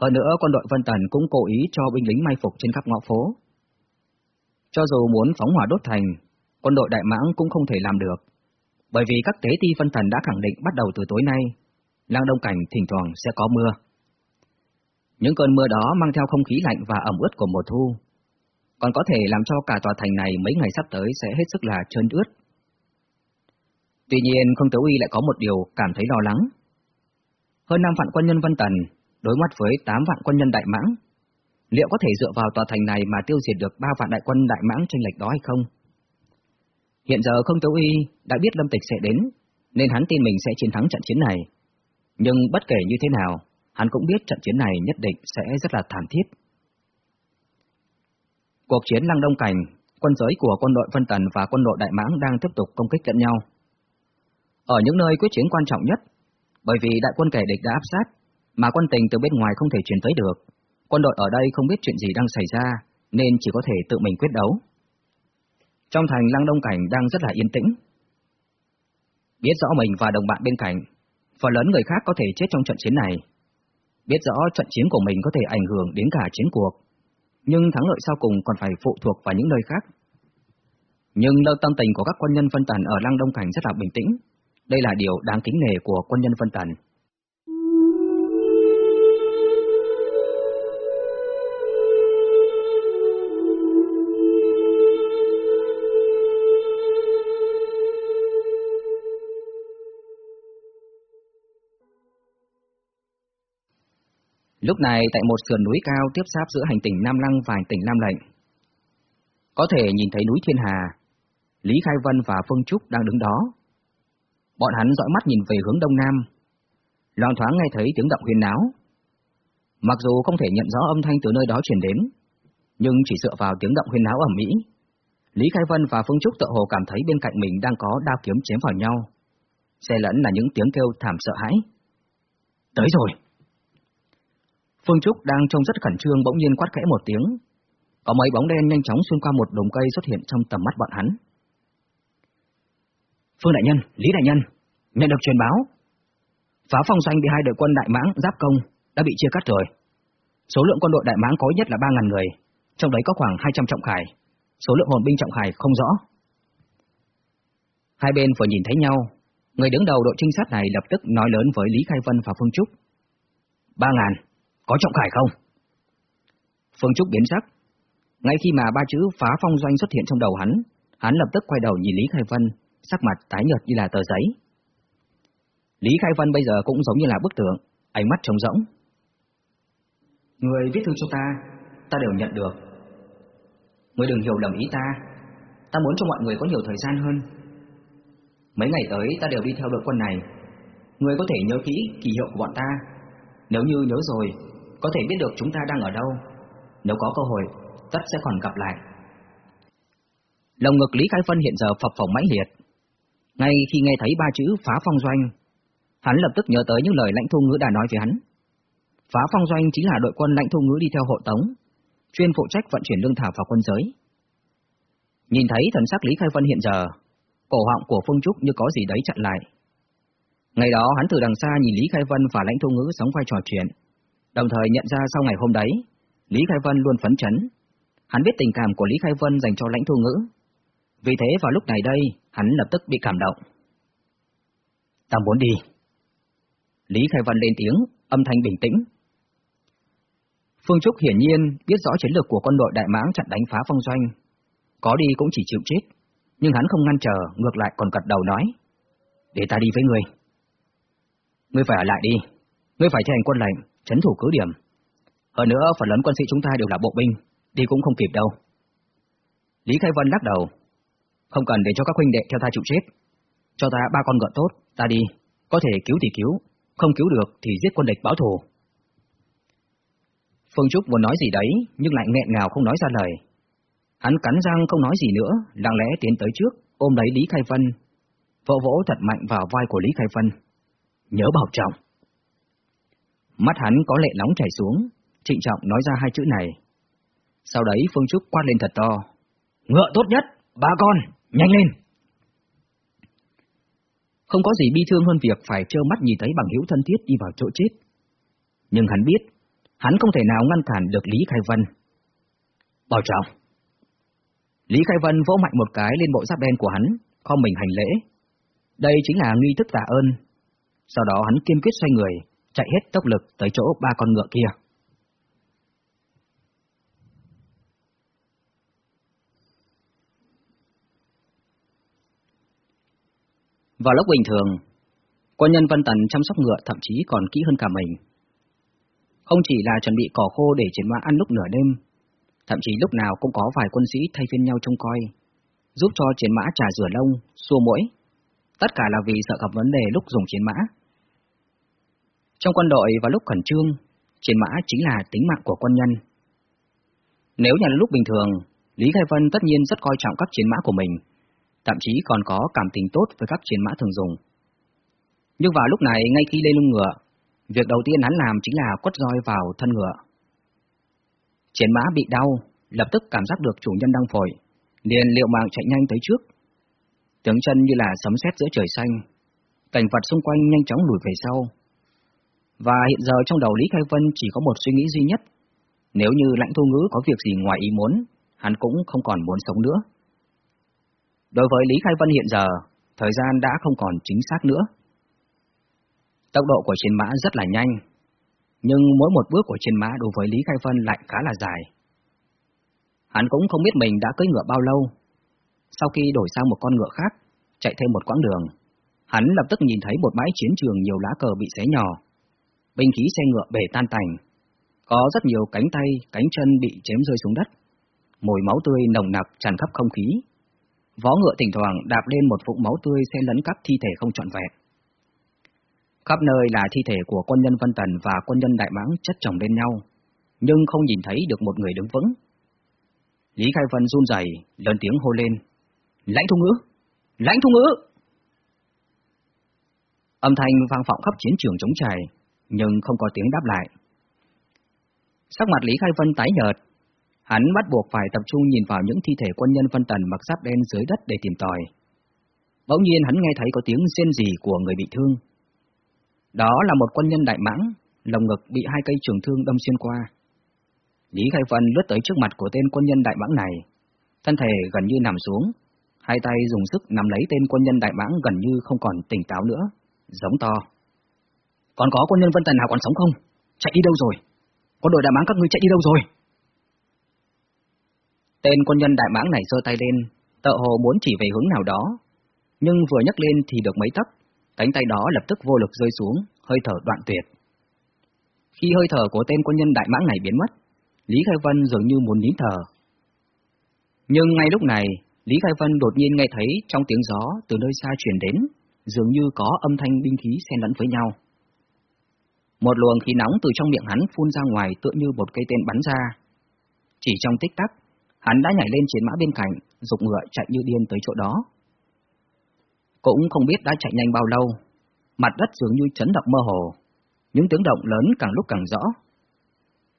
Hơn nữa, quân đội Vân Tần cũng cố ý cho binh lính mai phục trên khắp ngõ phố. Cho dù muốn phóng hỏa đốt thành, quân đội Đại Mãng cũng không thể làm được, bởi vì các tế ti phân thần đã khẳng định bắt đầu từ tối nay, Lang Đông Cảnh thỉnh thoảng sẽ có mưa. Những cơn mưa đó mang theo không khí lạnh và ẩm ướt của mùa thu, còn có thể làm cho cả tòa thành này mấy ngày sắp tới sẽ hết sức là trơn ướt. Tuy nhiên, không Tấu uy lại có một điều cảm thấy lo lắng. Hơn năm vạn quân nhân Vân Tần đối mặt với 8 vạn quân nhân Đại Mãng. Liệu có thể dựa vào tòa thành này mà tiêu diệt được 3 vạn đại quân Đại Mãng tranh lệch đó hay không? Hiện giờ không Tấu Y đã biết Lâm Tịch sẽ đến, nên hắn tin mình sẽ chiến thắng trận chiến này. Nhưng bất kể như thế nào, hắn cũng biết trận chiến này nhất định sẽ rất là thảm thiết. Cuộc chiến Lăng Đông Cảnh, quân giới của quân đội Vân Tần và quân đội Đại Mãng đang tiếp tục công kích lẫn nhau. Ở những nơi quyết chiến quan trọng nhất, bởi vì đại quân kẻ địch đã áp sát, mà quân tình từ bên ngoài không thể truyền tới được. Quân đội ở đây không biết chuyện gì đang xảy ra, nên chỉ có thể tự mình quyết đấu. Trong thành Lăng Đông Cảnh đang rất là yên tĩnh. Biết rõ mình và đồng bạn bên cạnh, phần lớn người khác có thể chết trong trận chiến này. Biết rõ trận chiến của mình có thể ảnh hưởng đến cả chiến cuộc, nhưng thắng lợi sau cùng còn phải phụ thuộc vào những nơi khác. Nhưng lâu tâm tình của các quân nhân phân tần ở Lăng Đông Cảnh rất là bình tĩnh, đây là điều đáng kính nể của quân nhân phân tần. Lúc này tại một sườn núi cao tiếp giáp giữa hành tỉnh Nam Lăng và hành tỉnh Nam Lệnh. Có thể nhìn thấy núi Thiên Hà, Lý Khai Vân và Phương Trúc đang đứng đó. Bọn hắn dõi mắt nhìn về hướng đông nam, loan thoáng nghe thấy tiếng động huyền náo. Mặc dù không thể nhận rõ âm thanh từ nơi đó truyền đến, nhưng chỉ dựa vào tiếng động huyền náo ở mỹ, Lý Khai Vân và Phương Trúc tự hồ cảm thấy bên cạnh mình đang có đao kiếm chém vào nhau. Xe lẫn là những tiếng kêu thảm sợ hãi. Tới rồi! Phương Trúc đang trông rất khẩn trương bỗng nhiên quát khẽ một tiếng. Có mấy bóng đen nhanh chóng xuyên qua một đống cây xuất hiện trong tầm mắt bọn hắn. Phương Đại Nhân, Lý Đại Nhân, nhận được truyền báo. Phá phong doanh bị hai đội quân Đại Mãng giáp công đã bị chia cắt rồi. Số lượng quân đội Đại Mãng có nhất là 3.000 người, trong đấy có khoảng 200 trọng khải, số lượng hồn binh trọng khải không rõ. Hai bên vừa nhìn thấy nhau, người đứng đầu đội trinh sát này lập tức nói lớn với Lý Khai Vân và Phương Trúc. 3.000, có trọng khải không? Phương Trúc biến sắc. Ngay khi mà ba chữ phá phong doanh xuất hiện trong đầu hắn, hắn lập tức quay đầu nhìn Lý Khai Vân, sắc mặt tái nhợt như là tờ giấy. Lý Khai Vân bây giờ cũng giống như là bức tượng, ánh mắt trống rỗng. Người viết thư cho ta, ta đều nhận được. Người đừng hiểu lầm ý ta, ta muốn cho mọi người có nhiều thời gian hơn. Mấy ngày tới ta đều đi theo đội quân này, người có thể nhớ kỹ kỳ hiệu của bọn ta. Nếu như nhớ rồi, có thể biết được chúng ta đang ở đâu. Nếu có cơ hội, tất sẽ còn gặp lại. Lồng ngực Lý Khai Phân hiện giờ phập phồng mãnh liệt. Ngay khi nghe thấy ba chữ phá phong doanh, hắn lập tức nhớ tới những lời lãnh thu ngữ đã nói với hắn. Phá phong doanh chính là đội quân lãnh thu ngữ đi theo hộ tống, chuyên phụ trách vận chuyển lương thảo vào quân giới. Nhìn thấy thần sắc Lý Khai Vân hiện giờ, cổ họng của Phương Trúc như có gì đấy chặn lại. Ngày đó hắn từ đằng xa nhìn Lý Khai Vân và lãnh thu ngữ sống vai trò chuyện, đồng thời nhận ra sau ngày hôm đấy, Lý Khai Vân luôn phấn chấn. Hắn biết tình cảm của Lý Khai Vân dành cho lãnh thu ngữ. Vì thế vào lúc này đây, hắn lập tức bị cảm động. Ta muốn đi. Lý Khai Vân lên tiếng, âm thanh bình tĩnh. Phương Trúc hiển nhiên biết rõ chiến lược của quân đội Đại Mãng chặn đánh phá phong doanh. Có đi cũng chỉ chịu chết, nhưng hắn không ngăn trở, ngược lại còn gật đầu nói. Để ta đi với người. Ngươi phải ở lại đi. Ngươi phải thi hành quân lệnh, chấn thủ cứ điểm. Hơn nữa, phần lớn quân sĩ chúng ta đều là bộ binh, đi cũng không kịp đâu. Lý Khai Vân lắc đầu. Không cần để cho các huynh đệ theo ta chịu chết. Cho ta ba con ngựa tốt, ta đi. Có thể cứu thì cứu, không cứu được thì giết quân địch báo thù. Phương Trúc muốn nói gì đấy, nhưng lại nghẹn ngào không nói ra lời. Hắn cắn răng không nói gì nữa, lặng lẽ tiến tới trước, ôm lấy Lý Khai Vân, vỗ vỗ thật mạnh vào vai của Lý Khai Vân. Nhớ bảo trọng. Mắt hắn có lệ nóng chảy xuống, trịnh trọng nói ra hai chữ này. Sau đấy Phương Trúc quát lên thật to. Ngựa tốt nhất, ba con, nhanh lên! Không có gì bi thương hơn việc phải trơ mắt nhìn thấy bằng hữu thân thiết đi vào chỗ chết. Nhưng hắn biết, hắn không thể nào ngăn cản được Lý Khai Vân. Bảo trọng! Lý Khai Vân vỗ mạnh một cái lên bộ giáp đen của hắn, không mình hành lễ. Đây chính là nghi thức tạ ơn. Sau đó hắn kiên quyết xoay người, chạy hết tốc lực tới chỗ ba con ngựa kia. Vào lúc bình thường, quân nhân văn Tần chăm sóc ngựa thậm chí còn kỹ hơn cả mình. Không chỉ là chuẩn bị cỏ khô để chiến mã ăn lúc nửa đêm, thậm chí lúc nào cũng có vài quân sĩ thay phiên nhau trông coi, giúp cho chiến mã trà rửa lông, xua mũi. Tất cả là vì sợ gặp vấn đề lúc dùng chiến mã. Trong quân đội vào lúc khẩn trương, chiến mã chính là tính mạng của quân nhân. Nếu nhà lúc bình thường, Lý Khai Vân tất nhiên rất coi trọng các chiến mã của mình, thậm chí còn có cảm tình tốt với các chiến mã thường dùng. Nhưng vào lúc này, ngay khi lên lưng ngựa, việc đầu tiên hắn làm chính là quất roi vào thân ngựa. Chiến mã bị đau, lập tức cảm giác được chủ nhân đang phổi, liền liệu mạng chạy nhanh tới trước. Tướng chân như là sấm sét giữa trời xanh, cảnh vật xung quanh nhanh chóng lùi về sau. Và hiện giờ trong đầu Lý Khai Vân chỉ có một suy nghĩ duy nhất, nếu như lãnh thu ngữ có việc gì ngoài ý muốn, hắn cũng không còn muốn sống nữa. Đối với Lý Khai Vân hiện giờ, thời gian đã không còn chính xác nữa. Tốc độ của chiến mã rất là nhanh, nhưng mỗi một bước của chiến mã đối với Lý Khai Vân lại khá là dài. Hắn cũng không biết mình đã cưỡi ngựa bao lâu. Sau khi đổi sang một con ngựa khác, chạy thêm một quãng đường, hắn lập tức nhìn thấy một bãi chiến trường nhiều lá cờ bị xé nhỏ, binh khí xe ngựa bể tan tành, Có rất nhiều cánh tay, cánh chân bị chém rơi xuống đất. Mùi máu tươi nồng nặc tràn khắp không khí. Vó ngựa thỉnh thoảng đạp lên một vũng máu tươi xen lẫn các thi thể không trọn vẹn. Khắp nơi là thi thể của quân nhân Vân Tần và quân nhân Đại Mãng chất chồng lên nhau, nhưng không nhìn thấy được một người đứng vững. Lý Khai Vân run rẩy, lớn tiếng hô lên. Lãnh thu ngữ! Lãnh thu ngữ! Âm thanh vang vọng khắp chiến trường chống trải, nhưng không có tiếng đáp lại. Sắc mặt Lý Khai Vân tái nhợt, hắn bắt buộc phải tập trung nhìn vào những thi thể quân nhân phân Tần mặc giáp đen dưới đất để tìm tòi. Bỗng nhiên hắn nghe thấy có tiếng rên rỉ của người bị thương. Đó là một quân nhân đại mãng, lồng ngực bị hai cây trường thương đâm xuyên qua. Lý Khai Vân lướt tới trước mặt của tên quân nhân đại mãng này, thân thể gần như nằm xuống, hai tay dùng sức nắm lấy tên quân nhân đại mãng gần như không còn tỉnh táo nữa, giống to. Còn có quân nhân Vân Tần nào còn sống không? Chạy đi đâu rồi? Quân đội đại mãng các ngươi chạy đi đâu rồi? Tên quân nhân đại mãng này giơ tay lên, tợ hồ muốn chỉ về hướng nào đó, nhưng vừa nhấc lên thì được mấy tấc, cánh tay đó lập tức vô lực rơi xuống, hơi thở đoạn tuyệt. Khi hơi thở của tên quân nhân đại mãng này biến mất, Lý Khai Vân dường như muốn nín thở. Nhưng ngay lúc này, Lý Khai Vân đột nhiên nghe thấy trong tiếng gió từ nơi xa truyền đến, dường như có âm thanh binh khí xen lẫn với nhau. Một luồng khí nóng từ trong miệng hắn phun ra ngoài tựa như một cây tên bắn ra. Chỉ trong tích tắc, hắn đã nhảy lên chiến mã bên cạnh, dục ngựa chạy như điên tới chỗ đó. Cũng không biết đã chạy nhanh bao lâu, mặt đất dường như chấn động mơ hồ, những tiếng động lớn càng lúc càng rõ.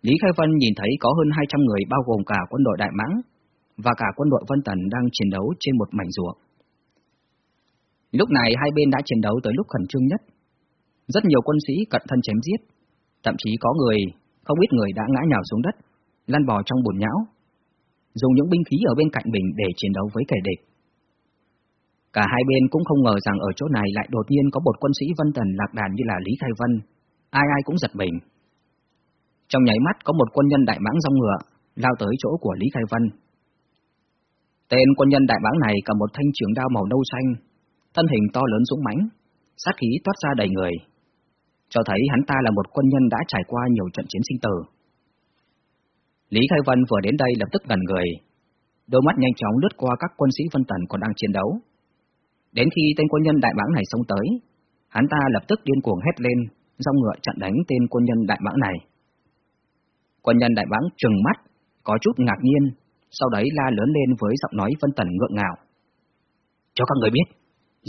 Lý Khai Vân nhìn thấy có hơn 200 người bao gồm cả quân đội Đại Mãng và cả quân đội Vân Tần đang chiến đấu trên một mảnh ruộng. Lúc này hai bên đã chiến đấu tới lúc khẩn trương nhất. Rất nhiều quân sĩ cận thân chém giết, thậm chí có người, không ít người đã ngã nhào xuống đất, lăn bò trong bùn nhão, dùng những binh khí ở bên cạnh mình để chiến đấu với kẻ địch. Cả hai bên cũng không ngờ rằng ở chỗ này lại đột nhiên có một quân sĩ Vân Tần lạc đàn như là Lý Khai Vân, ai ai cũng giật mình. Trong nháy mắt có một quân nhân đại mãng rong ngựa, lao tới chỗ của Lý Khai Vân. Tên quân nhân đại mãng này cầm một thanh trường đao màu nâu xanh, thân hình to lớn dũng mãnh, sát khí toát ra đầy người, cho thấy hắn ta là một quân nhân đã trải qua nhiều trận chiến sinh tử. Lý Khai Vân vừa đến đây lập tức gần người, đôi mắt nhanh chóng lướt qua các quân sĩ Vân Tần còn đang chiến đấu. Đến khi tên quân nhân đại mãng này xông tới, hắn ta lập tức điên cuồng hét lên, dòng ngựa chặn đánh tên quân nhân đại mãng này. Quân nhân đại mãng trừng mắt, có chút ngạc nhiên, sau đấy la lớn lên với giọng nói Vân Tần ngượng ngạo. Cho các người biết,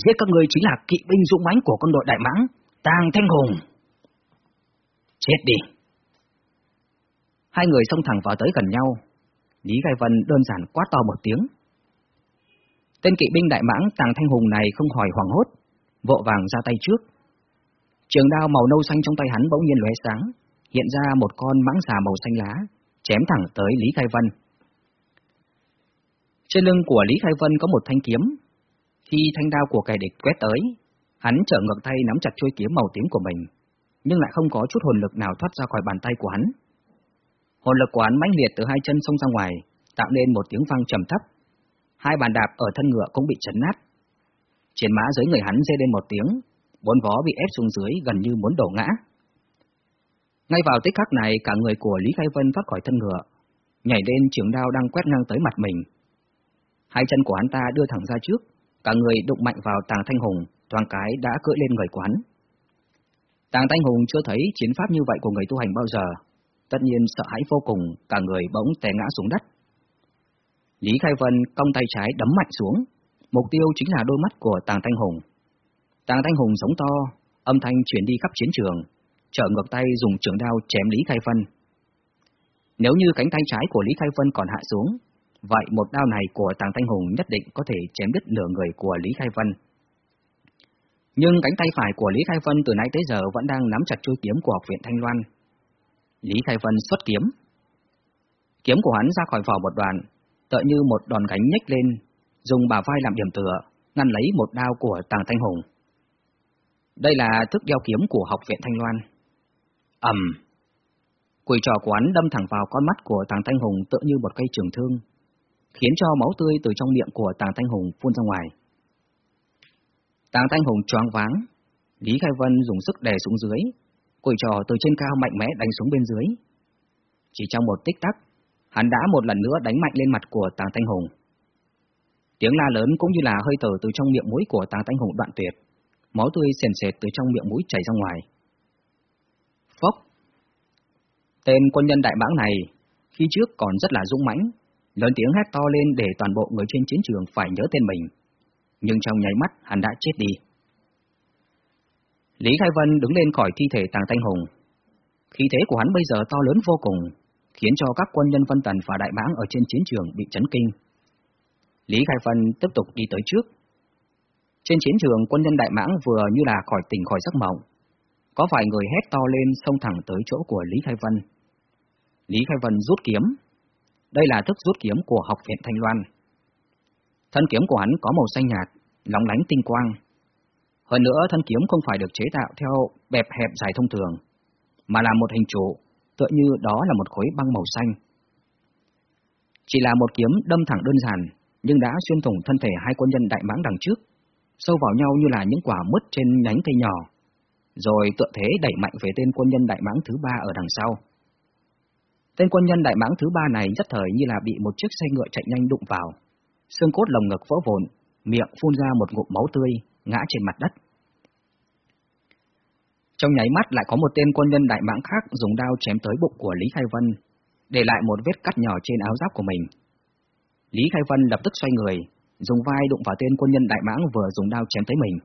giết các người chính là kỵ binh dũng mãnh của quân đội đại mãng, Tàng Thanh Hùng. Chết đi! Hai người xông thẳng vào tới gần nhau, Lý Gai Vân đơn giản quá to một tiếng. Tên kỵ binh đại mãng Tàng Thanh Hùng này không hỏi hoàng hốt, vội vàng ra tay trước. Trường đao màu nâu xanh trong tay hắn bỗng nhiên lóe sáng, hiện ra một con mãng xà màu xanh lá, chém thẳng tới Lý Khai Vân. Trên lưng của Lý Khai Vân có một thanh kiếm. Khi thanh đao của kẻ địch quét tới, hắn trở ngược tay nắm chặt chuôi kiếm màu tím của mình, nhưng lại không có chút hồn lực nào thoát ra khỏi bàn tay của hắn. Hồn lực của hắn mãnh liệt từ hai chân xông ra ngoài, tạo nên một tiếng vang trầm thấp. Hai bàn đạp ở thân ngựa cũng bị chấn nát. chiến mã dưới người hắn rê lên một tiếng, bốn vó bị ép xuống dưới gần như muốn đổ ngã. Ngay vào tích khắc này, cả người của Lý Khai Vân thoát khỏi thân ngựa, nhảy lên trường đao đang quét ngang tới mặt mình. Hai chân của hắn ta đưa thẳng ra trước, cả người đụng mạnh vào Tàng Thanh Hùng, toàn cái đã cưỡi lên người quán. Tàng Thanh Hùng chưa thấy chiến pháp như vậy của người tu hành bao giờ, tất nhiên sợ hãi vô cùng, cả người bỗng té ngã xuống đất. Lý Khai Vân cong tay trái đấm mạnh xuống, mục tiêu chính là đôi mắt của Tàng Thanh Hùng. Tàng Thanh Hùng giống to, âm thanh chuyển đi khắp chiến trường, trở ngược tay dùng trường đao chém Lý Khai Vân. Nếu như cánh tay trái của Lý Khai Vân còn hạ xuống, vậy một đao này của Tàng Thanh Hùng nhất định có thể chém đứt nửa người của Lý Khai Vân. Nhưng cánh tay phải của Lý Khai Vân từ nãy tới giờ vẫn đang nắm chặt chuôi kiếm của học viện Thanh Loan. Lý Khai Vân xuất kiếm. Kiếm của hắn ra khỏi vỏ một đoạn, tựa như một đòn gánh nhếch lên, dùng bả vai làm điểm tựa, ngăn lấy một đao của Tàng Thanh Hùng. Đây là thức đeo kiếm của học viện Thanh Loan. ầm, Quỷ trò của hắn đâm thẳng vào con mắt của Tàng Thanh Hùng tựa như một cây trường thương, khiến cho máu tươi từ trong miệng của Tàng Thanh Hùng phun ra ngoài. Tàng Thanh Hùng choáng váng, Lý Khai Vân dùng sức đè xuống dưới, quỷ trò từ trên cao mạnh mẽ đánh xuống bên dưới. chỉ trong một tích tắc, hắn đã một lần nữa đánh mạnh lên mặt của Tàng Thanh Hùng. Tiếng la lớn cũng như là hơi thở từ trong miệng mũi của Tàng Thanh Hùng đoạn tuyệt, máu tươi sền sệt từ trong miệng mũi chảy ra ngoài. Phốc! Tên quân nhân đại bãng này, khi trước còn rất là dũng mãnh, lớn tiếng hét to lên để toàn bộ người trên chiến trường phải nhớ tên mình. Nhưng trong nháy mắt hắn đã chết đi. Lý Khai Vân đứng lên khỏi thi thể Tàng Thanh Hùng. Khí thế của hắn bây giờ to lớn vô cùng, khiến cho các quân nhân Vân Tần và Đại Mãng ở trên chiến trường bị chấn kinh. Lý Khai Vân tiếp tục đi tới trước. Trên chiến trường, quân nhân Đại Mãng vừa như là khỏi tỉnh khỏi giấc mộng. Có vài người hét to lên xông thẳng tới chỗ của Lý Khai Vân. Lý Khai Vân rút kiếm. Đây là thức rút kiếm của học viện Thanh Loan. Thân kiếm của hắn có màu xanh nhạt, lóng lánh tinh quang. Hơn nữa thân kiếm không phải được chế tạo theo bẹp hẹp dài thông thường, mà là một hình trụ, tựa như đó là một khối băng màu xanh. Chỉ là một kiếm đâm thẳng đơn giản, nhưng đã xuyên thủng thân thể hai quân nhân đại mãng đằng trước, sâu vào nhau như là những quả mứt trên nhánh cây nhỏ, rồi tựa thế đẩy mạnh về tên quân nhân đại mãng thứ ba ở đằng sau. Tên quân nhân đại mãng thứ ba này rất thời như là bị một chiếc xe ngựa chạy nhanh đụng vào, xương cốt lồng ngực vỡ vụn, miệng phun ra một ngụm máu tươi, ngã trên mặt đất. Trong nháy mắt lại có một tên quân nhân đại mãng khác dùng đao chém tới bụng của Lý Khai Vân, để lại một vết cắt nhỏ trên áo giáp của mình. Lý Khai Vân lập tức xoay người, dùng vai đụng vào tên quân nhân đại mãng vừa dùng đao chém tới mình.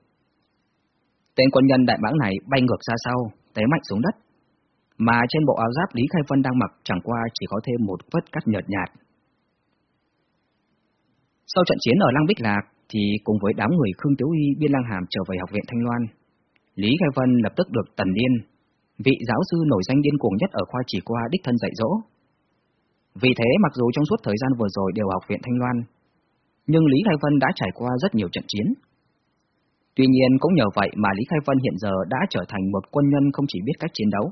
Tên quân nhân đại mãng này bay ngược ra sau, té mạnh xuống đất, mà trên bộ áo giáp Lý Khai Vân đang mặc chẳng qua chỉ có thêm một vết cắt nhợt nhạt. Sau trận chiến ở Lăng Bích Lạc, thì cùng với đám người Khương Tiếu Y Biên Lang Hàm trở về học viện Thanh Loan, Lý Khai Vân lập tức được Tần Điên, vị giáo sư nổi danh điên cuồng nhất ở khoa chỉ qua đích thân dạy dỗ. Vì thế mặc dù trong suốt thời gian vừa rồi đều học viện Thanh Loan, nhưng Lý Khai Vân đã trải qua rất nhiều trận chiến. Tuy nhiên cũng nhờ vậy mà Lý Khai Vân hiện giờ đã trở thành một quân nhân không chỉ biết cách chiến đấu,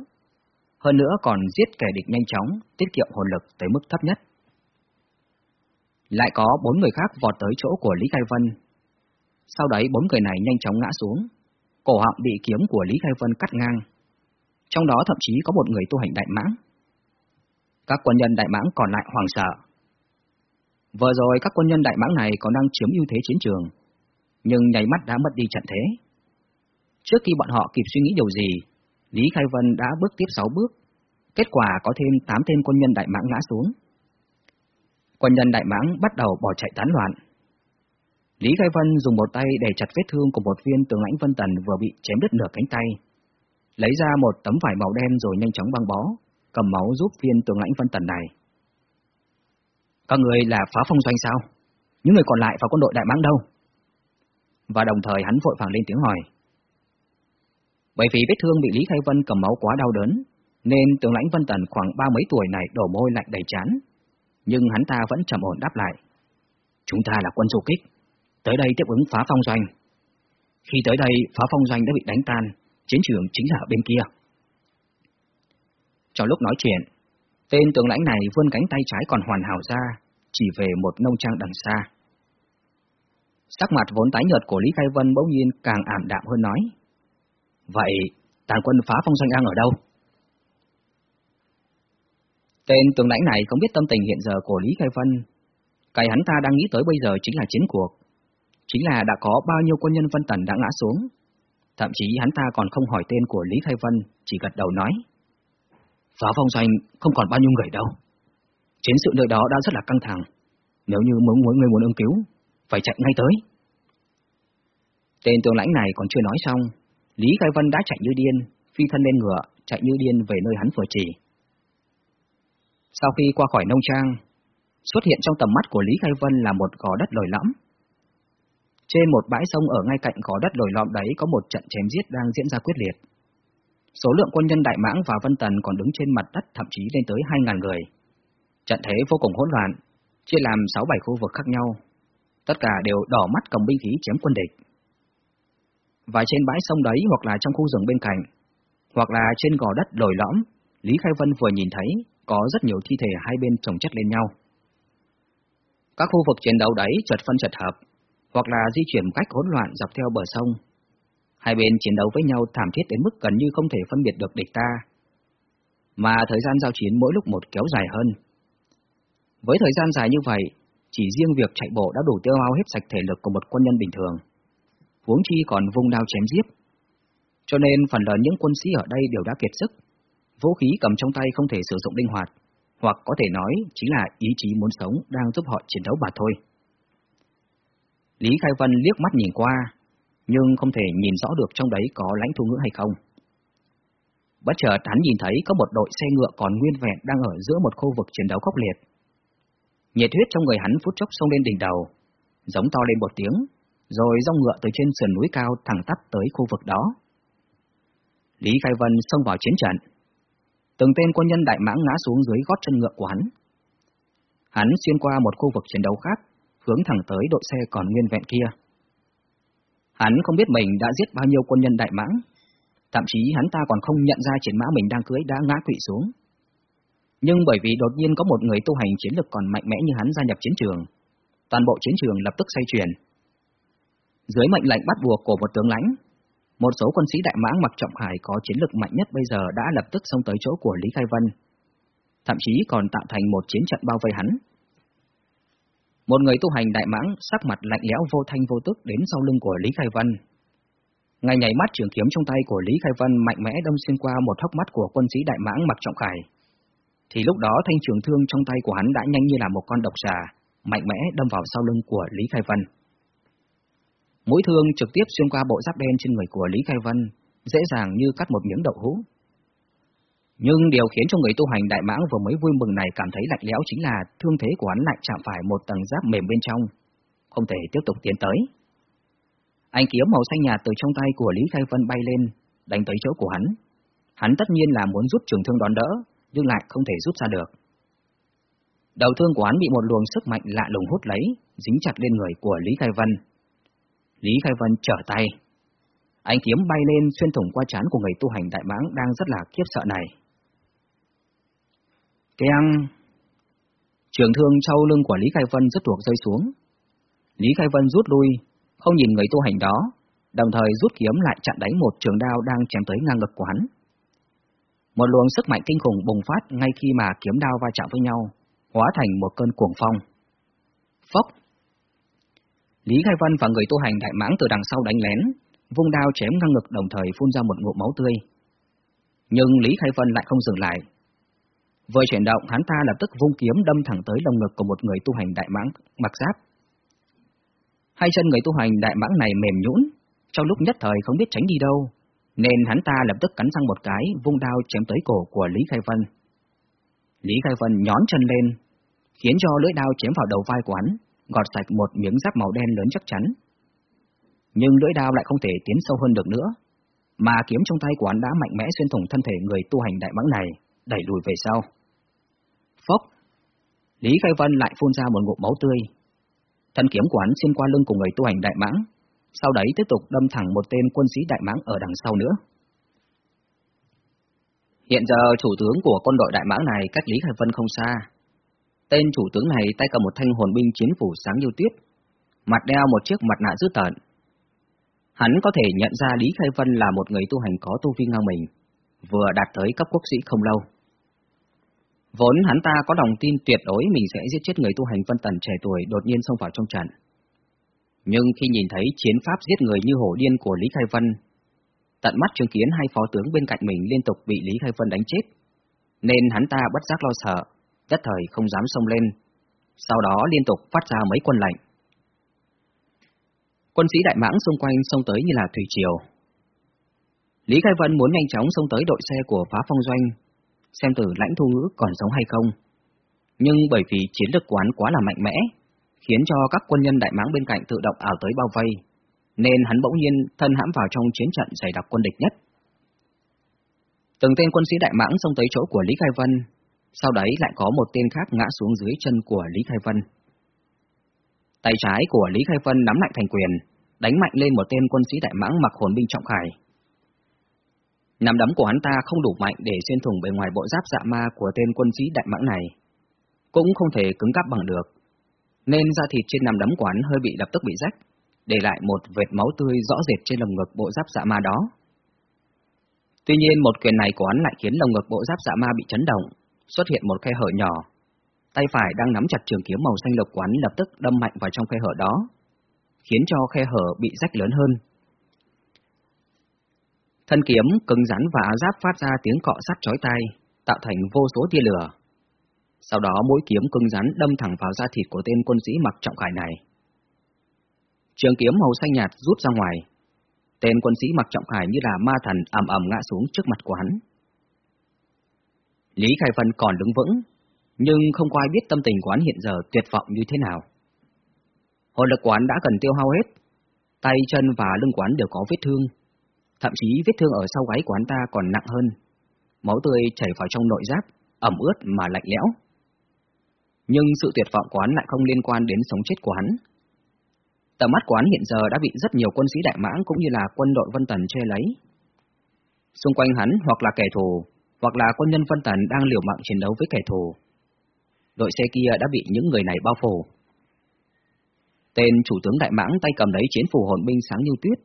hơn nữa còn giết kẻ địch nhanh chóng, tiết kiệm hồn lực tới mức thấp nhất. Lại có bốn người khác vọt tới chỗ của Lý Khai Vân. Sau đấy bốn người này nhanh chóng ngã xuống, cổ họng bị kiếm của Lý Khai Vân cắt ngang. Trong đó thậm chí có một người tu hành đại mãng. Các quân nhân đại mãng còn lại hoàng sợ. Vừa rồi các quân nhân đại mãng này còn đang chiếm ưu thế chiến trường, nhưng nháy mắt đã mất đi trận thế. Trước khi bọn họ kịp suy nghĩ điều gì, Lý Khai Vân đã bước tiếp 6 bước, kết quả có thêm 8 tên quân nhân đại mãng ngã xuống. Quân nhân đại mãng bắt đầu bỏ chạy tán loạn. Lý Khai Vân dùng một tay để chặt vết thương của một viên tướng lãnh Vân Tần vừa bị chém đứt nửa cánh tay, lấy ra một tấm vải màu đen rồi nhanh chóng băng bó, cầm máu giúp viên tướng lãnh Vân Tần này. Các người là phá phong doanh sao? Những người còn lại vào quân đội đại mãng đâu? Và đồng thời hắn vội vàng lên tiếng hỏi. Bởi vì vết thương bị Lý Khai Vân cầm máu quá đau đớn, nên tướng lãnh Vân Tần khoảng ba mấy tuổi này đổ môi lạnh đầy chán, nhưng hắn ta vẫn trầm ổn đáp lại. Chúng ta là quân du kích, tới đây tiếp ứng phá phong doanh. Khi tới đây, phá phong doanh đã bị đánh tan, chiến trường chính là ở bên kia. Trong lúc nói chuyện, tên tướng lãnh này vươn cánh tay trái còn hoàn hảo ra, chỉ về một nông trang đằng xa. Sắc mặt vốn tái nhợt của Lý Khai Vân bỗng nhiên càng ảm đạm hơn nói. Vậy, tàn quân phá phong doanh đang ở đâu? Tên tướng lãnh này không biết tâm tình hiện giờ của Lý Khai Vân. Cái hắn ta đang nghĩ tới bây giờ chính là chiến cuộc. Chính là đã có bao nhiêu quân nhân Vân Tần đã ngã xuống. Thậm chí hắn ta còn không hỏi tên của Lý Khai Vân, chỉ gật đầu nói. Phá phong doanh không còn bao nhiêu người đâu. Chiến sự nơi đó đã rất là căng thẳng. Nếu như muốn muốn người muốn ứng cứu, phải chạy ngay tới. Tên tướng lãnh này còn chưa nói xong, Lý Khai Vân đã chạy như điên, phi thân lên ngựa, chạy như điên về nơi hắn vừa chỉ. Sau khi qua khỏi nông trang, xuất hiện trong tầm mắt của Lý Khai Vân là một gò đất lồi lõm. Trên một bãi sông ở ngay cạnh gò đất lồi lõm đấy có một trận chém giết đang diễn ra quyết liệt. Số lượng quân nhân Đại Mãng và Vân Tần còn đứng trên mặt đất thậm chí lên tới 2.000 người. Trận thế vô cùng hỗn loạn, chia làm 6-7 khu vực khác nhau. Tất cả đều đỏ mắt cầm binh khí chém quân địch. Và trên bãi sông đấy hoặc là trong khu rừng bên cạnh, hoặc là trên gò đất lồi lõm, Lý Khai Vân vừa nhìn thấy có rất nhiều thi thể hai bên chồng chất lên nhau. Các khu vực chiến đấu đấy chật phân chật hợp, hoặc là di chuyển một cách hỗn loạn dọc theo bờ sông. Hai bên chiến đấu với nhau thảm thiết đến mức gần như không thể phân biệt được địch ta. mà thời gian giao chiến mỗi lúc một kéo dài hơn. Với thời gian dài như vậy, chỉ riêng việc chạy bộ đã đủ tiêu hao hết sạch thể lực của một quân nhân bình thường. Huống chi còn vung đao chém giết. Cho nên phần lớn những quân sĩ ở đây đều đã kiệt sức. Vũ khí cầm trong tay không thể sử dụng linh hoạt, hoặc có thể nói chính là ý chí muốn sống đang giúp họ chiến đấu mà thôi. Lý Khai Vân liếc mắt nhìn qua, nhưng không thể nhìn rõ được trong đấy có lãnh thu ngữ hay không. Bất chợt hắn nhìn thấy có một đội xe ngựa còn nguyên vẹn đang ở giữa một khu vực chiến đấu khốc liệt. Nhiệt huyết trong người hắn phút chốc xông lên đỉnh đầu, giống to lên một tiếng, rồi rong ngựa từ trên sườn núi cao thẳng tắp tới khu vực đó. Lý Khai Vân xông vào chiến trận. Từng tên quân nhân đại mãng ngã xuống dưới gót chân ngựa của hắn. Hắn xuyên qua một khu vực chiến đấu khác, hướng thẳng tới đội xe còn nguyên vẹn kia. Hắn không biết mình đã giết bao nhiêu quân nhân đại mãng, thậm chí hắn ta còn không nhận ra chiến mã mình đang cưới đã ngã quỵ xuống. Nhưng bởi vì đột nhiên có một người tu hành chiến lực còn mạnh mẽ như hắn gia nhập chiến trường, toàn bộ chiến trường lập tức xoay chuyển. Dưới mệnh lệnh bắt buộc của một tướng lãnh, một số quân sĩ đại mãng mặc trọng khải có chiến lực mạnh nhất bây giờ đã lập tức xông tới chỗ của Lý Khai Vân, thậm chí còn tạo thành một chiến trận bao vây hắn. Một người tu hành đại mãng sắc mặt lạnh lẽo vô thanh vô tức đến sau lưng của Lý Khai Vân. Ngay nhảy mắt trường kiếm trong tay của Lý Khai Vân mạnh mẽ đâm xuyên qua một hốc mắt của quân sĩ đại mãng mặc trọng khải. Thì lúc đó thanh trường thương trong tay của hắn đã nhanh như là một con độc xà, mạnh mẽ đâm vào sau lưng của Lý Khai Vân. Mũi thương trực tiếp xuyên qua bộ giáp đen trên người của Lý Khai Vân, dễ dàng như cắt một miếng đậu hũ. Nhưng điều khiến cho người tu hành đại mãng vừa mới vui mừng này cảm thấy lạnh lẽo chính là thương thế của hắn lại chạm phải một tầng giáp mềm bên trong, không thể tiếp tục tiến tới. Anh kiếm màu xanh nhạt từ trong tay của Lý Khai Vân bay lên, đánh tới chỗ của hắn. Hắn tất nhiên là muốn rút trường thương đón đỡ, nhưng lại không thể rút ra được. Đầu thương của hắn bị một luồng sức mạnh lạ lùng hút lấy, dính chặt lên người của Lý Khai Vân. Lý Khai Vân trở tay. Anh kiếm bay lên xuyên thủng qua chán của người tu hành đại mãng đang rất là kiếp sợ này. Keng! Trường thương trâu lưng của Lý Khai Vân rất thuộc rơi xuống. Lý Khai Vân rút lui, không nhìn người tu hành đó, đồng thời rút kiếm lại chặn đánh một trường đao đang chém tới ngang ngực của hắn. Một luồng sức mạnh kinh khủng bùng phát ngay khi mà kiếm đao va chạm với nhau, hóa thành một cơn cuồng phong. Phốc! Lý Khai Văn và người tu hành đại mãng từ đằng sau đánh lén, vung đao chém ngang ngực đồng thời phun ra một ngụm máu tươi. Nhưng Lý Khai Vân lại không dừng lại, Vừa chuyển động, hắn ta lập tức vung kiếm đâm thẳng tới lồng ngực của một người tu hành đại mãng mặc giáp. Hai chân người tu hành đại mãng này mềm nhũn, trong lúc nhất thời không biết tránh đi đâu, nên hắn ta lập tức cắn răng một cái, vung đao chém tới cổ của Lý Khai Vân. Lý Khai Vân nhón chân lên, khiến cho lưỡi đao chém vào đầu vai của hắn, gọt sạch một miếng giáp màu đen lớn chắc chắn. Nhưng lưỡi đao lại không thể tiến sâu hơn được nữa, mà kiếm trong tay của hắn đã mạnh mẽ xuyên thủng thân thể người tu hành đại mãng này, đẩy lùi về sau. Phốc! Lý Khai Vân lại phun ra một ngụm máu tươi. Thân kiếm của hắn xuyên qua lưng của người tu hành đại mãng, sau đấy tiếp tục đâm thẳng một tên quân sĩ đại mãng ở đằng sau nữa. Hiện giờ chủ tướng của quân đội đại mãng này cách Lý Khai Vân không xa. Tên chủ tướng này tay cầm một thanh hồn binh chiến phủ sáng như tuyết, mặt đeo một chiếc mặt nạ dữ tợn. Hắn có thể nhận ra Lý Khai Vân là một người tu hành có tu vi ngang mình, vừa đạt tới cấp quốc sĩ không lâu. Vốn hắn ta có lòng tin tuyệt đối mình sẽ giết chết người tu hành Vân Tần trẻ tuổi đột nhiên xông vào trong trận. Nhưng khi nhìn thấy chiến pháp giết người như hổ điên của Lý Khai Vân, tận mắt chứng kiến hai phó tướng bên cạnh mình liên tục bị Lý Khai Vân đánh chết, nên hắn ta bất giác lo sợ, nhất thời không dám xông lên, sau đó liên tục phát ra mấy quân lệnh. Quân sĩ đại mãng xung quanh xông tới như là thủy triều. Lý Khai Vân muốn nhanh chóng xông tới đội xe của phá phong doanh, xem từ lãnh thu ngữ còn sống hay không. Nhưng bởi vì chiến lược quán quá là mạnh mẽ, khiến cho các quân nhân đại mãng bên cạnh tự động ảo tới bao vây, nên hắn bỗng nhiên thân hãm vào trong chiến trận dày đặc quân địch nhất. Từng tên quân sĩ đại mãng xông tới chỗ của Lý Khai Vân, sau đấy lại có một tên khác ngã xuống dưới chân của Lý Khai Vân. Tay trái của Lý Khai Vân nắm lại thành quyền, đánh mạnh lên một tên quân sĩ đại mãng mặc hồn binh trọng khải, Nắm đấm của hắn ta không đủ mạnh để xuyên thủng bề ngoài bộ giáp dạ ma của tên quân sĩ đại mãng này. Cũng không thể cứng cáp bằng được. Nên da thịt trên nằm đấm của hắn hơi bị lập tức bị rách, để lại một vệt máu tươi rõ rệt trên lồng ngực bộ giáp dạ ma đó. Tuy nhiên một quyền này của hắn lại khiến lồng ngực bộ giáp dạ ma bị chấn động, xuất hiện một khe hở nhỏ. Tay phải đang nắm chặt trường kiếm màu xanh lục quán lập tức đâm mạnh vào trong khe hở đó, khiến cho khe hở bị rách lớn hơn. Thân kiếm cứng rắn và áo giáp phát ra tiếng cọ sắt chói tai, tạo thành vô số tia lửa. Sau đó mũi kiếm cứng rắn đâm thẳng vào da thịt của tên quân sĩ mặc trọng khải này. Trường kiếm màu xanh nhạt rút ra ngoài. Tên quân sĩ mặc trọng khải như là ma thần ầm ầm ngã xuống trước mặt của hắn. Lý Khai Vân còn đứng vững, nhưng không có ai biết tâm tình của hắn hiện giờ tuyệt vọng như thế nào. Hồn lực quán đã gần tiêu hao hết, tay chân và lưng quán đều có vết thương, thậm chí vết thương ở sau gáy của hắn ta còn nặng hơn. Máu tươi chảy vào trong nội giáp, ẩm ướt mà lạnh lẽo. Nhưng sự tuyệt vọng của hắn lại không liên quan đến sống chết của hắn. Tầm mắt của hắn hiện giờ đã bị rất nhiều quân sĩ đại mãng cũng như là quân đội Vân Tần che lấy. Xung quanh hắn hoặc là kẻ thù, hoặc là quân nhân phân Tần đang liều mạng chiến đấu với kẻ thù. Đội xe kia đã bị những người này bao phủ. Tên chủ tướng đại mãng tay cầm lấy chiến phủ hồn binh sáng như tuyết,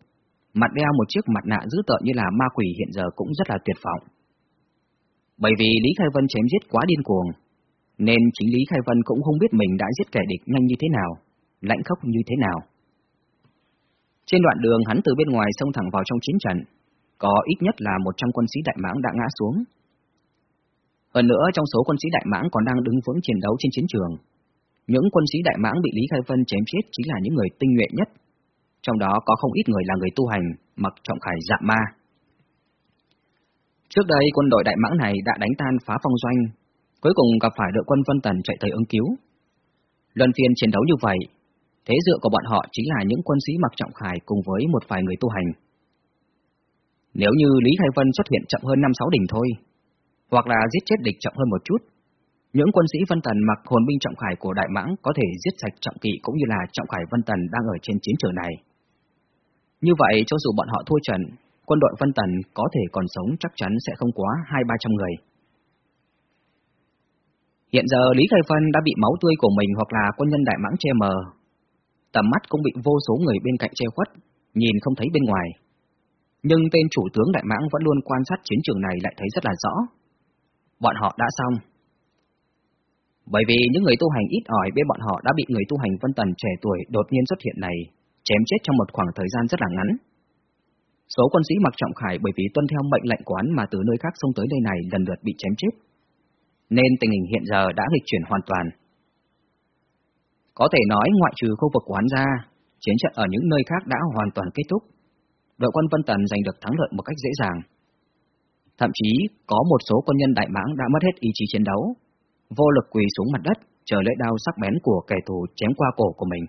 mặt đeo một chiếc mặt nạ dữ tợn như là ma quỷ hiện giờ cũng rất là tuyệt vọng. Bởi vì Lý Khai Vân chém giết quá điên cuồng, nên chính Lý Khai Vân cũng không biết mình đã giết kẻ địch nhanh như thế nào, lạnh khốc như thế nào. Trên đoạn đường hắn từ bên ngoài xông thẳng vào trong chiến trận, có ít nhất là 100 quân sĩ đại mãng đã ngã xuống. Hơn nữa trong số quân sĩ đại mãng còn đang đứng vững chiến đấu trên chiến trường. Những quân sĩ đại mãng bị Lý Khai Vân chém chết chính là những người tinh nhuệ nhất, trong đó có không ít người là người tu hành, mặc trọng khải dạ ma. Trước đây quân đội đại mãng này đã đánh tan phá phong doanh, cuối cùng gặp phải đội quân Vân Tần chạy tới ứng cứu. Luân phiên chiến đấu như vậy, thế dựa của bọn họ chính là những quân sĩ mặc trọng khải cùng với một vài người tu hành. Nếu như Lý Khai Vân xuất hiện chậm hơn 5-6 đỉnh thôi, hoặc là giết chết địch trọng hơn một chút, những quân sĩ Vân Tần mặc hồn binh trọng khải của Đại Mãng có thể giết sạch trọng kỵ cũng như là trọng khải Vân Tần đang ở trên chiến trường này. Như vậy, cho dù bọn họ thua trận, quân đội Vân Tần có thể còn sống chắc chắn sẽ không quá hai ba trăm người. Hiện giờ Lý Khai Vân đã bị máu tươi của mình hoặc là quân nhân Đại Mãng che mờ. Tầm mắt cũng bị vô số người bên cạnh che khuất, nhìn không thấy bên ngoài. Nhưng tên chủ tướng Đại Mãng vẫn luôn quan sát chiến trường này lại thấy rất là rõ. Bọn họ đã xong. Bởi vì những người tu hành ít ỏi bên bọn họ đã bị người tu hành Vân Tần trẻ tuổi đột nhiên xuất hiện này chém chết trong một khoảng thời gian rất là ngắn. Số quân sĩ mặc trọng khải bởi vì tuân theo mệnh lệnh quán mà từ nơi khác xông tới nơi này lần lượt bị chém chết. Nên tình hình hiện giờ đã nghịch chuyển hoàn toàn. Có thể nói ngoại trừ khu vực quán ra, chiến trận ở những nơi khác đã hoàn toàn kết thúc. Đội quân Vân Tần giành được thắng lợi một cách dễ dàng. Thậm chí có một số quân nhân đại mãng đã mất hết ý chí chiến đấu, vô lực quỳ xuống mặt đất, chờ lưỡi đao sắc bén của kẻ thù chém qua cổ của mình.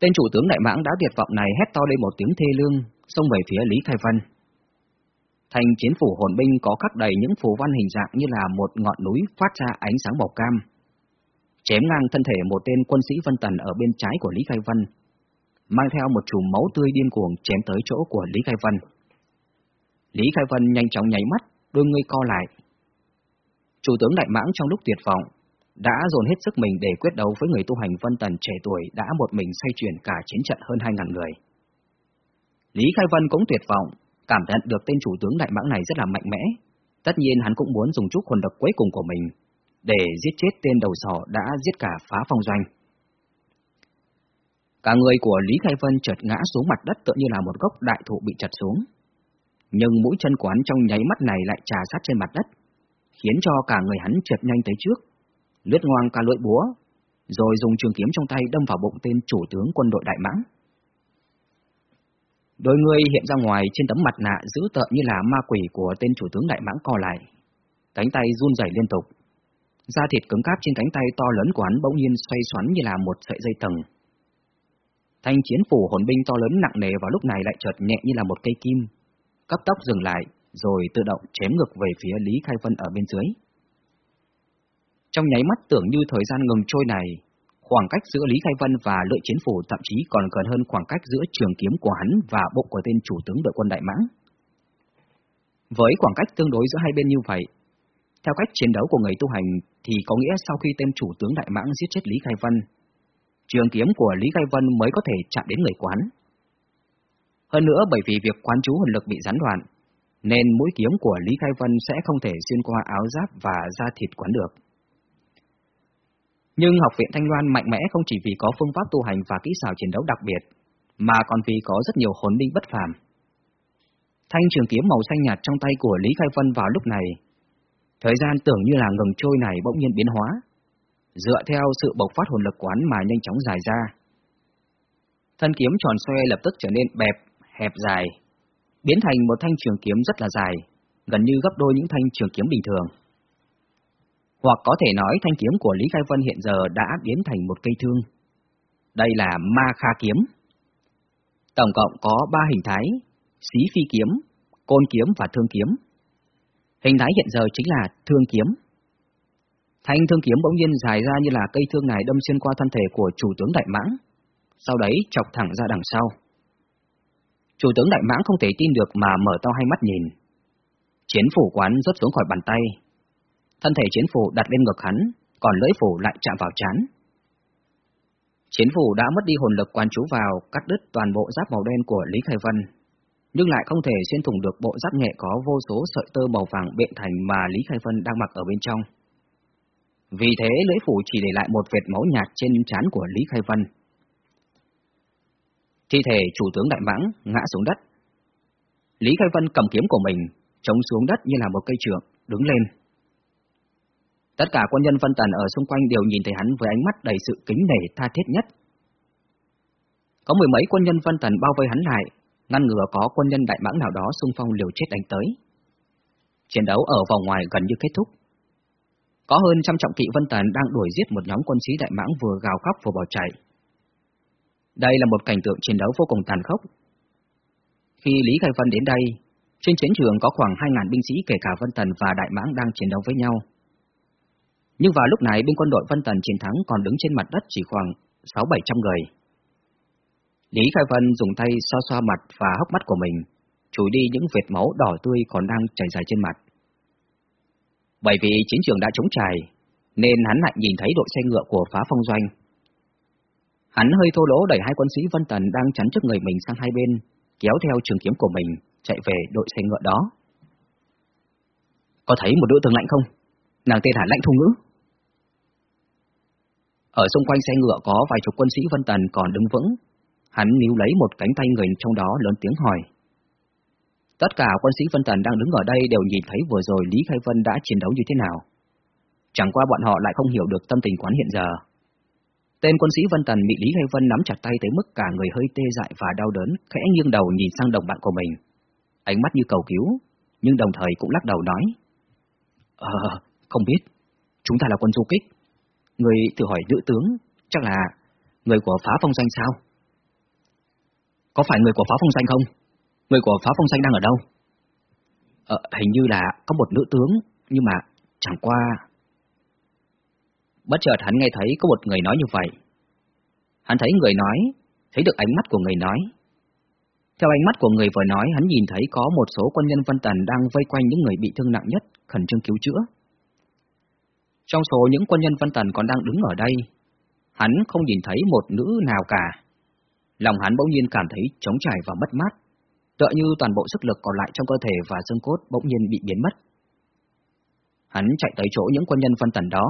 Tên chủ tướng Đại Mãng đã tuyệt vọng này hét to lên một tiếng thê lương, xông về phía Lý Khai Văn. Thành chiến phủ hồn binh có khắc đầy những phù văn hình dạng như là một ngọn núi phát ra ánh sáng màu cam. Chém ngang thân thể một tên quân sĩ Vân Tần ở bên trái của Lý Khai Văn, mang theo một chùm máu tươi điên cuồng chém tới chỗ của Lý Khai Văn. Lý Khai Vân nhanh chóng nháy mắt, đôi người co lại. Chủ tướng Đại Mãng trong lúc tuyệt vọng, đã dồn hết sức mình để quyết đấu với người tu hành Vân Tần trẻ tuổi đã một mình xoay chuyển cả chiến trận hơn 2.000 người. Lý Khai Vân cũng tuyệt vọng, cảm nhận được tên chủ tướng đại mãng này rất là mạnh mẽ. Tất nhiên hắn cũng muốn dùng chút hồn độc cuối cùng của mình để giết chết tên đầu sỏ đã giết cả phá phong doanh. Cả người của Lý Khai Vân chợt ngã xuống mặt đất tựa như là một gốc đại thụ bị chặt xuống. Nhưng mũi chân của hắn trong nháy mắt này lại trà sát trên mặt đất, khiến cho cả người hắn trượt nhanh tới trước, lướt ngoang cả lưỡi búa, rồi dùng trường kiếm trong tay đâm vào bụng tên chủ tướng quân đội Đại Mãng. Đôi người hiện ra ngoài trên tấm mặt nạ dữ tợn như là ma quỷ của tên chủ tướng Đại Mãng co lại. Cánh tay run rẩy liên tục. Da thịt cứng cáp trên cánh tay to lớn của hắn bỗng nhiên xoay xoắn như là một sợi dây tầng. Thanh chiến phủ hồn binh to lớn nặng nề vào lúc này lại chợt nhẹ như là một cây kim, cấp tốc dừng lại, rồi tự động chém ngược về phía Lý Khai Vân ở bên dưới. Trong nháy mắt tưởng như thời gian ngừng trôi này, khoảng cách giữa Lý Khai Vân và lưỡi chiến phủ thậm chí còn gần hơn khoảng cách giữa trường kiếm của hắn và bụng của tên chủ tướng đội quân Đại Mãng. Với khoảng cách tương đối giữa hai bên như vậy, theo cách chiến đấu của người tu hành thì có nghĩa sau khi tên chủ tướng Đại Mãng giết chết Lý Khai Vân, trường kiếm của Lý Khai Vân mới có thể chạm đến người quán. Hơn nữa bởi vì việc quán chú hồn lực bị gián đoạn, nên mũi kiếm của Lý Khai Vân sẽ không thể xuyên qua áo giáp và da thịt quán được. Nhưng học viện Thanh Loan mạnh mẽ không chỉ vì có phương pháp tu hành và kỹ xảo chiến đấu đặc biệt, mà còn vì có rất nhiều hồn linh bất phàm. Thanh trường kiếm màu xanh nhạt trong tay của Lý Khai Vân vào lúc này, thời gian tưởng như là ngừng trôi này bỗng nhiên biến hóa, dựa theo sự bộc phát hồn lực quán mà nhanh chóng dài ra. Thân kiếm tròn xoe lập tức trở nên bẹp, hẹp dài, biến thành một thanh trường kiếm rất là dài, gần như gấp đôi những thanh trường kiếm bình thường. Hoặc có thể nói thanh kiếm của Lý Khai Vân hiện giờ đã biến thành một cây thương. Đây là ma kha kiếm. Tổng cộng có ba hình thái, xí phi kiếm, côn kiếm và thương kiếm. Hình thái hiện giờ chính là thương kiếm. Thanh thương kiếm bỗng nhiên dài ra như là cây thương này đâm xuyên qua thân thể của chủ tướng Đại Mãng, sau đấy chọc thẳng ra đằng sau. Chủ tướng Đại Mãng không thể tin được mà mở to hai mắt nhìn. Chiến phủ quán rớt xuống khỏi bàn tay. Thân thể chiến phủ đặt lên ngực hắn, còn lưỡi phủ lại chạm vào chán. Chiến phủ đã mất đi hồn lực quan chú vào, cắt đứt toàn bộ giáp màu đen của Lý Khai Vân, nhưng lại không thể xuyên thủng được bộ giáp nghệ có vô số sợi tơ màu vàng bện thành mà Lý Khai Vân đang mặc ở bên trong. Vì thế lưỡi phủ chỉ để lại một vệt máu nhạt trên trán của Lý Khai Vân. Thi thể chủ tướng Đại Mãng ngã xuống đất. Lý Khai Vân cầm kiếm của mình, chống xuống đất như là một cây trượng, đứng lên. Tất cả quân nhân Vân Tần ở xung quanh đều nhìn thấy hắn với ánh mắt đầy sự kính nể tha thiết nhất. Có mười mấy quân nhân Vân Tần bao vây hắn lại, ngăn ngừa có quân nhân Đại Mãng nào đó xung phong liều chết đánh tới. Chiến đấu ở vòng ngoài gần như kết thúc. Có hơn trăm trọng kỵ Vân Tần đang đuổi giết một nhóm quân sĩ Đại Mãng vừa gào khóc vừa bỏ chạy. Đây là một cảnh tượng chiến đấu vô cùng tàn khốc. Khi Lý Khai Vân đến đây, trên chiến trường có khoảng 2.000 binh sĩ kể cả Vân Tần và Đại Mãng đang chiến đấu với nhau. Nhưng vào lúc này bên quân đội Vân Tần chiến thắng còn đứng trên mặt đất chỉ khoảng 6-700 người. Lý Khai Vân dùng tay xoa xoa mặt và hốc mắt của mình, chùi đi những vệt máu đỏ tươi còn đang chảy dài trên mặt. Bởi vì chiến trường đã trống trải, nên hắn lại nhìn thấy đội xe ngựa của phá phong doanh. Hắn hơi thô lỗ đẩy hai quân sĩ Vân Tần đang chắn trước người mình sang hai bên, kéo theo trường kiếm của mình, chạy về đội xe ngựa đó. Có thấy một nữ tướng lạnh không? Nàng tên là lãnh thu ngữ. Ở xung quanh xe ngựa có vài chục quân sĩ Vân Tần còn đứng vững. Hắn níu lấy một cánh tay người trong đó lớn tiếng hỏi. Tất cả quân sĩ Vân Tần đang đứng ở đây đều nhìn thấy vừa rồi Lý Khai Vân đã chiến đấu như thế nào. Chẳng qua bọn họ lại không hiểu được tâm tình quán hiện giờ. Tên quân sĩ Vân Tần bị Lý Hay Vân nắm chặt tay tới mức cả người hơi tê dại và đau đớn, khẽ nghiêng đầu nhìn sang đồng bạn của mình. Ánh mắt như cầu cứu, nhưng đồng thời cũng lắc đầu nói. Ờ, không biết, chúng ta là quân du kích. Người tự hỏi nữ tướng, chắc là người của phá phong danh sao? Có phải người của phá phong danh không? Người của phá phong danh đang ở đâu? Ờ, hình như là có một nữ tướng, nhưng mà chẳng qua... Bất chợt hắn nghe thấy có một người nói như vậy. Hắn thấy người nói, thấy được ánh mắt của người nói. Theo ánh mắt của người vừa nói, hắn nhìn thấy có một số quân nhân Vân Tần đang vây quanh những người bị thương nặng nhất, khẩn trương cứu chữa. Trong số những quân nhân Vân Tần còn đang đứng ở đây, hắn không nhìn thấy một nữ nào cả. Lòng hắn bỗng nhiên cảm thấy trống trải và mất mát, tựa như toàn bộ sức lực còn lại trong cơ thể và xương cốt bỗng nhiên bị biến mất. Hắn chạy tới chỗ những quân nhân Vân Tần đó.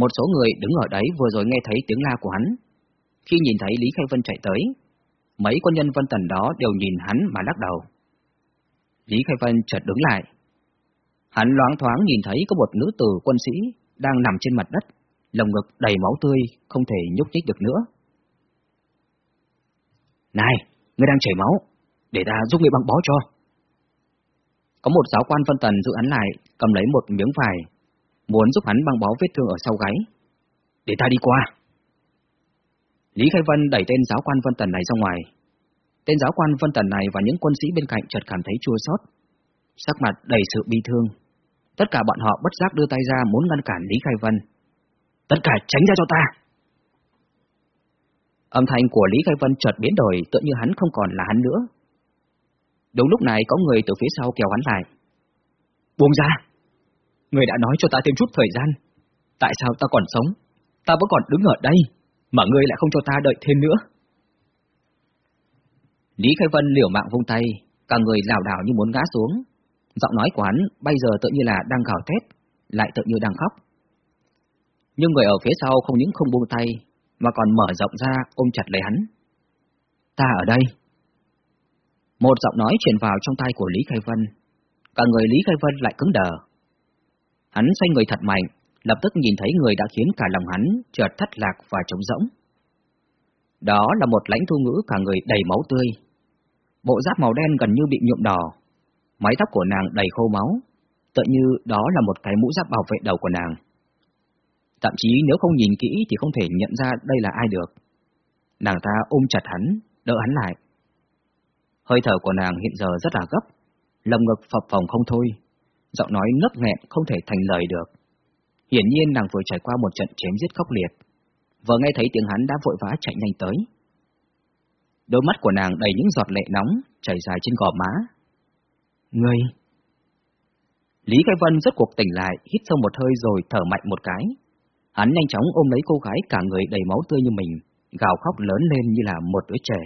Một số người đứng ở đấy vừa rồi nghe thấy tiếng la của hắn. Khi nhìn thấy Lý Khai Vân chạy tới, mấy quân nhân Vân Tần đó đều nhìn hắn mà lắc đầu. Lý Khai Vân chợt đứng lại, Hắn loáng thoáng nhìn thấy có một nữ tử quân sĩ đang nằm trên mặt đất, lồng ngực đầy máu tươi, không thể nhúc nhích được nữa. Này, ngươi đang chảy máu, để ta giúp ngươi băng bó cho. Có một giáo quan phân tần giữ hắn lại, cầm lấy một miếng vải, muốn giúp hắn băng bó vết thương ở sau gáy. Để ta đi qua. Lý Khai Vân đẩy tên giáo quan Vân Tần này ra ngoài. Tên giáo quan Vân Tần này và những quân sĩ bên cạnh chợt cảm thấy chua xót, sắc mặt đầy sự bi thương. Tất cả bọn họ bất giác đưa tay ra muốn ngăn cản Lý Khai Vân. Tất cả tránh ra cho ta! Âm thanh của Lý Khai Vân chợt biến đổi tựa như hắn không còn là hắn nữa. Đúng lúc này có người từ phía sau kéo hắn lại. Buông ra! Người đã nói cho ta thêm chút thời gian. Tại sao ta còn sống? Ta vẫn còn đứng ở đây, mà ngươi lại không cho ta đợi thêm nữa. Lý Khai Vân liều mạng vung tay, cả người lảo đảo như muốn ngã xuống. Giọng nói của hắn bây giờ tự như là đang gào thét, lại tự như đang khóc. Nhưng người ở phía sau không những không buông tay, mà còn mở rộng ra ôm chặt lấy hắn. Ta ở đây. Một giọng nói truyền vào trong tay của Lý Khai Vân. Cả người Lý Khai Vân lại cứng đờ. Hắn xoay người thật mạnh, lập tức nhìn thấy người đã khiến cả lòng hắn chợt thất lạc và trống rỗng. Đó là một lãnh thu ngữ cả người đầy máu tươi. Bộ giáp màu đen gần như bị nhuộm đỏ, mái tóc của nàng đầy khô máu, tựa như đó là một cái mũ giáp bảo vệ đầu của nàng. Thậm chí nếu không nhìn kỹ thì không thể nhận ra đây là ai được. Nàng ta ôm chặt hắn, đỡ hắn lại. Hơi thở của nàng hiện giờ rất là gấp, lồng ngực phập phồng không thôi, giọng nói nấp nghẹn không thể thành lời được. Hiển nhiên nàng vừa trải qua một trận chém giết khốc liệt, vừa nghe thấy tiếng hắn đã vội vã chạy nhanh tới. Đôi mắt của nàng đầy những giọt lệ nóng chảy dài trên gò má. Ngươi! Lý Khai Vân rất cuộc tỉnh lại, hít sâu một hơi rồi thở mạnh một cái. Hắn nhanh chóng ôm lấy cô gái cả người đầy máu tươi như mình, gào khóc lớn lên như là một đứa trẻ.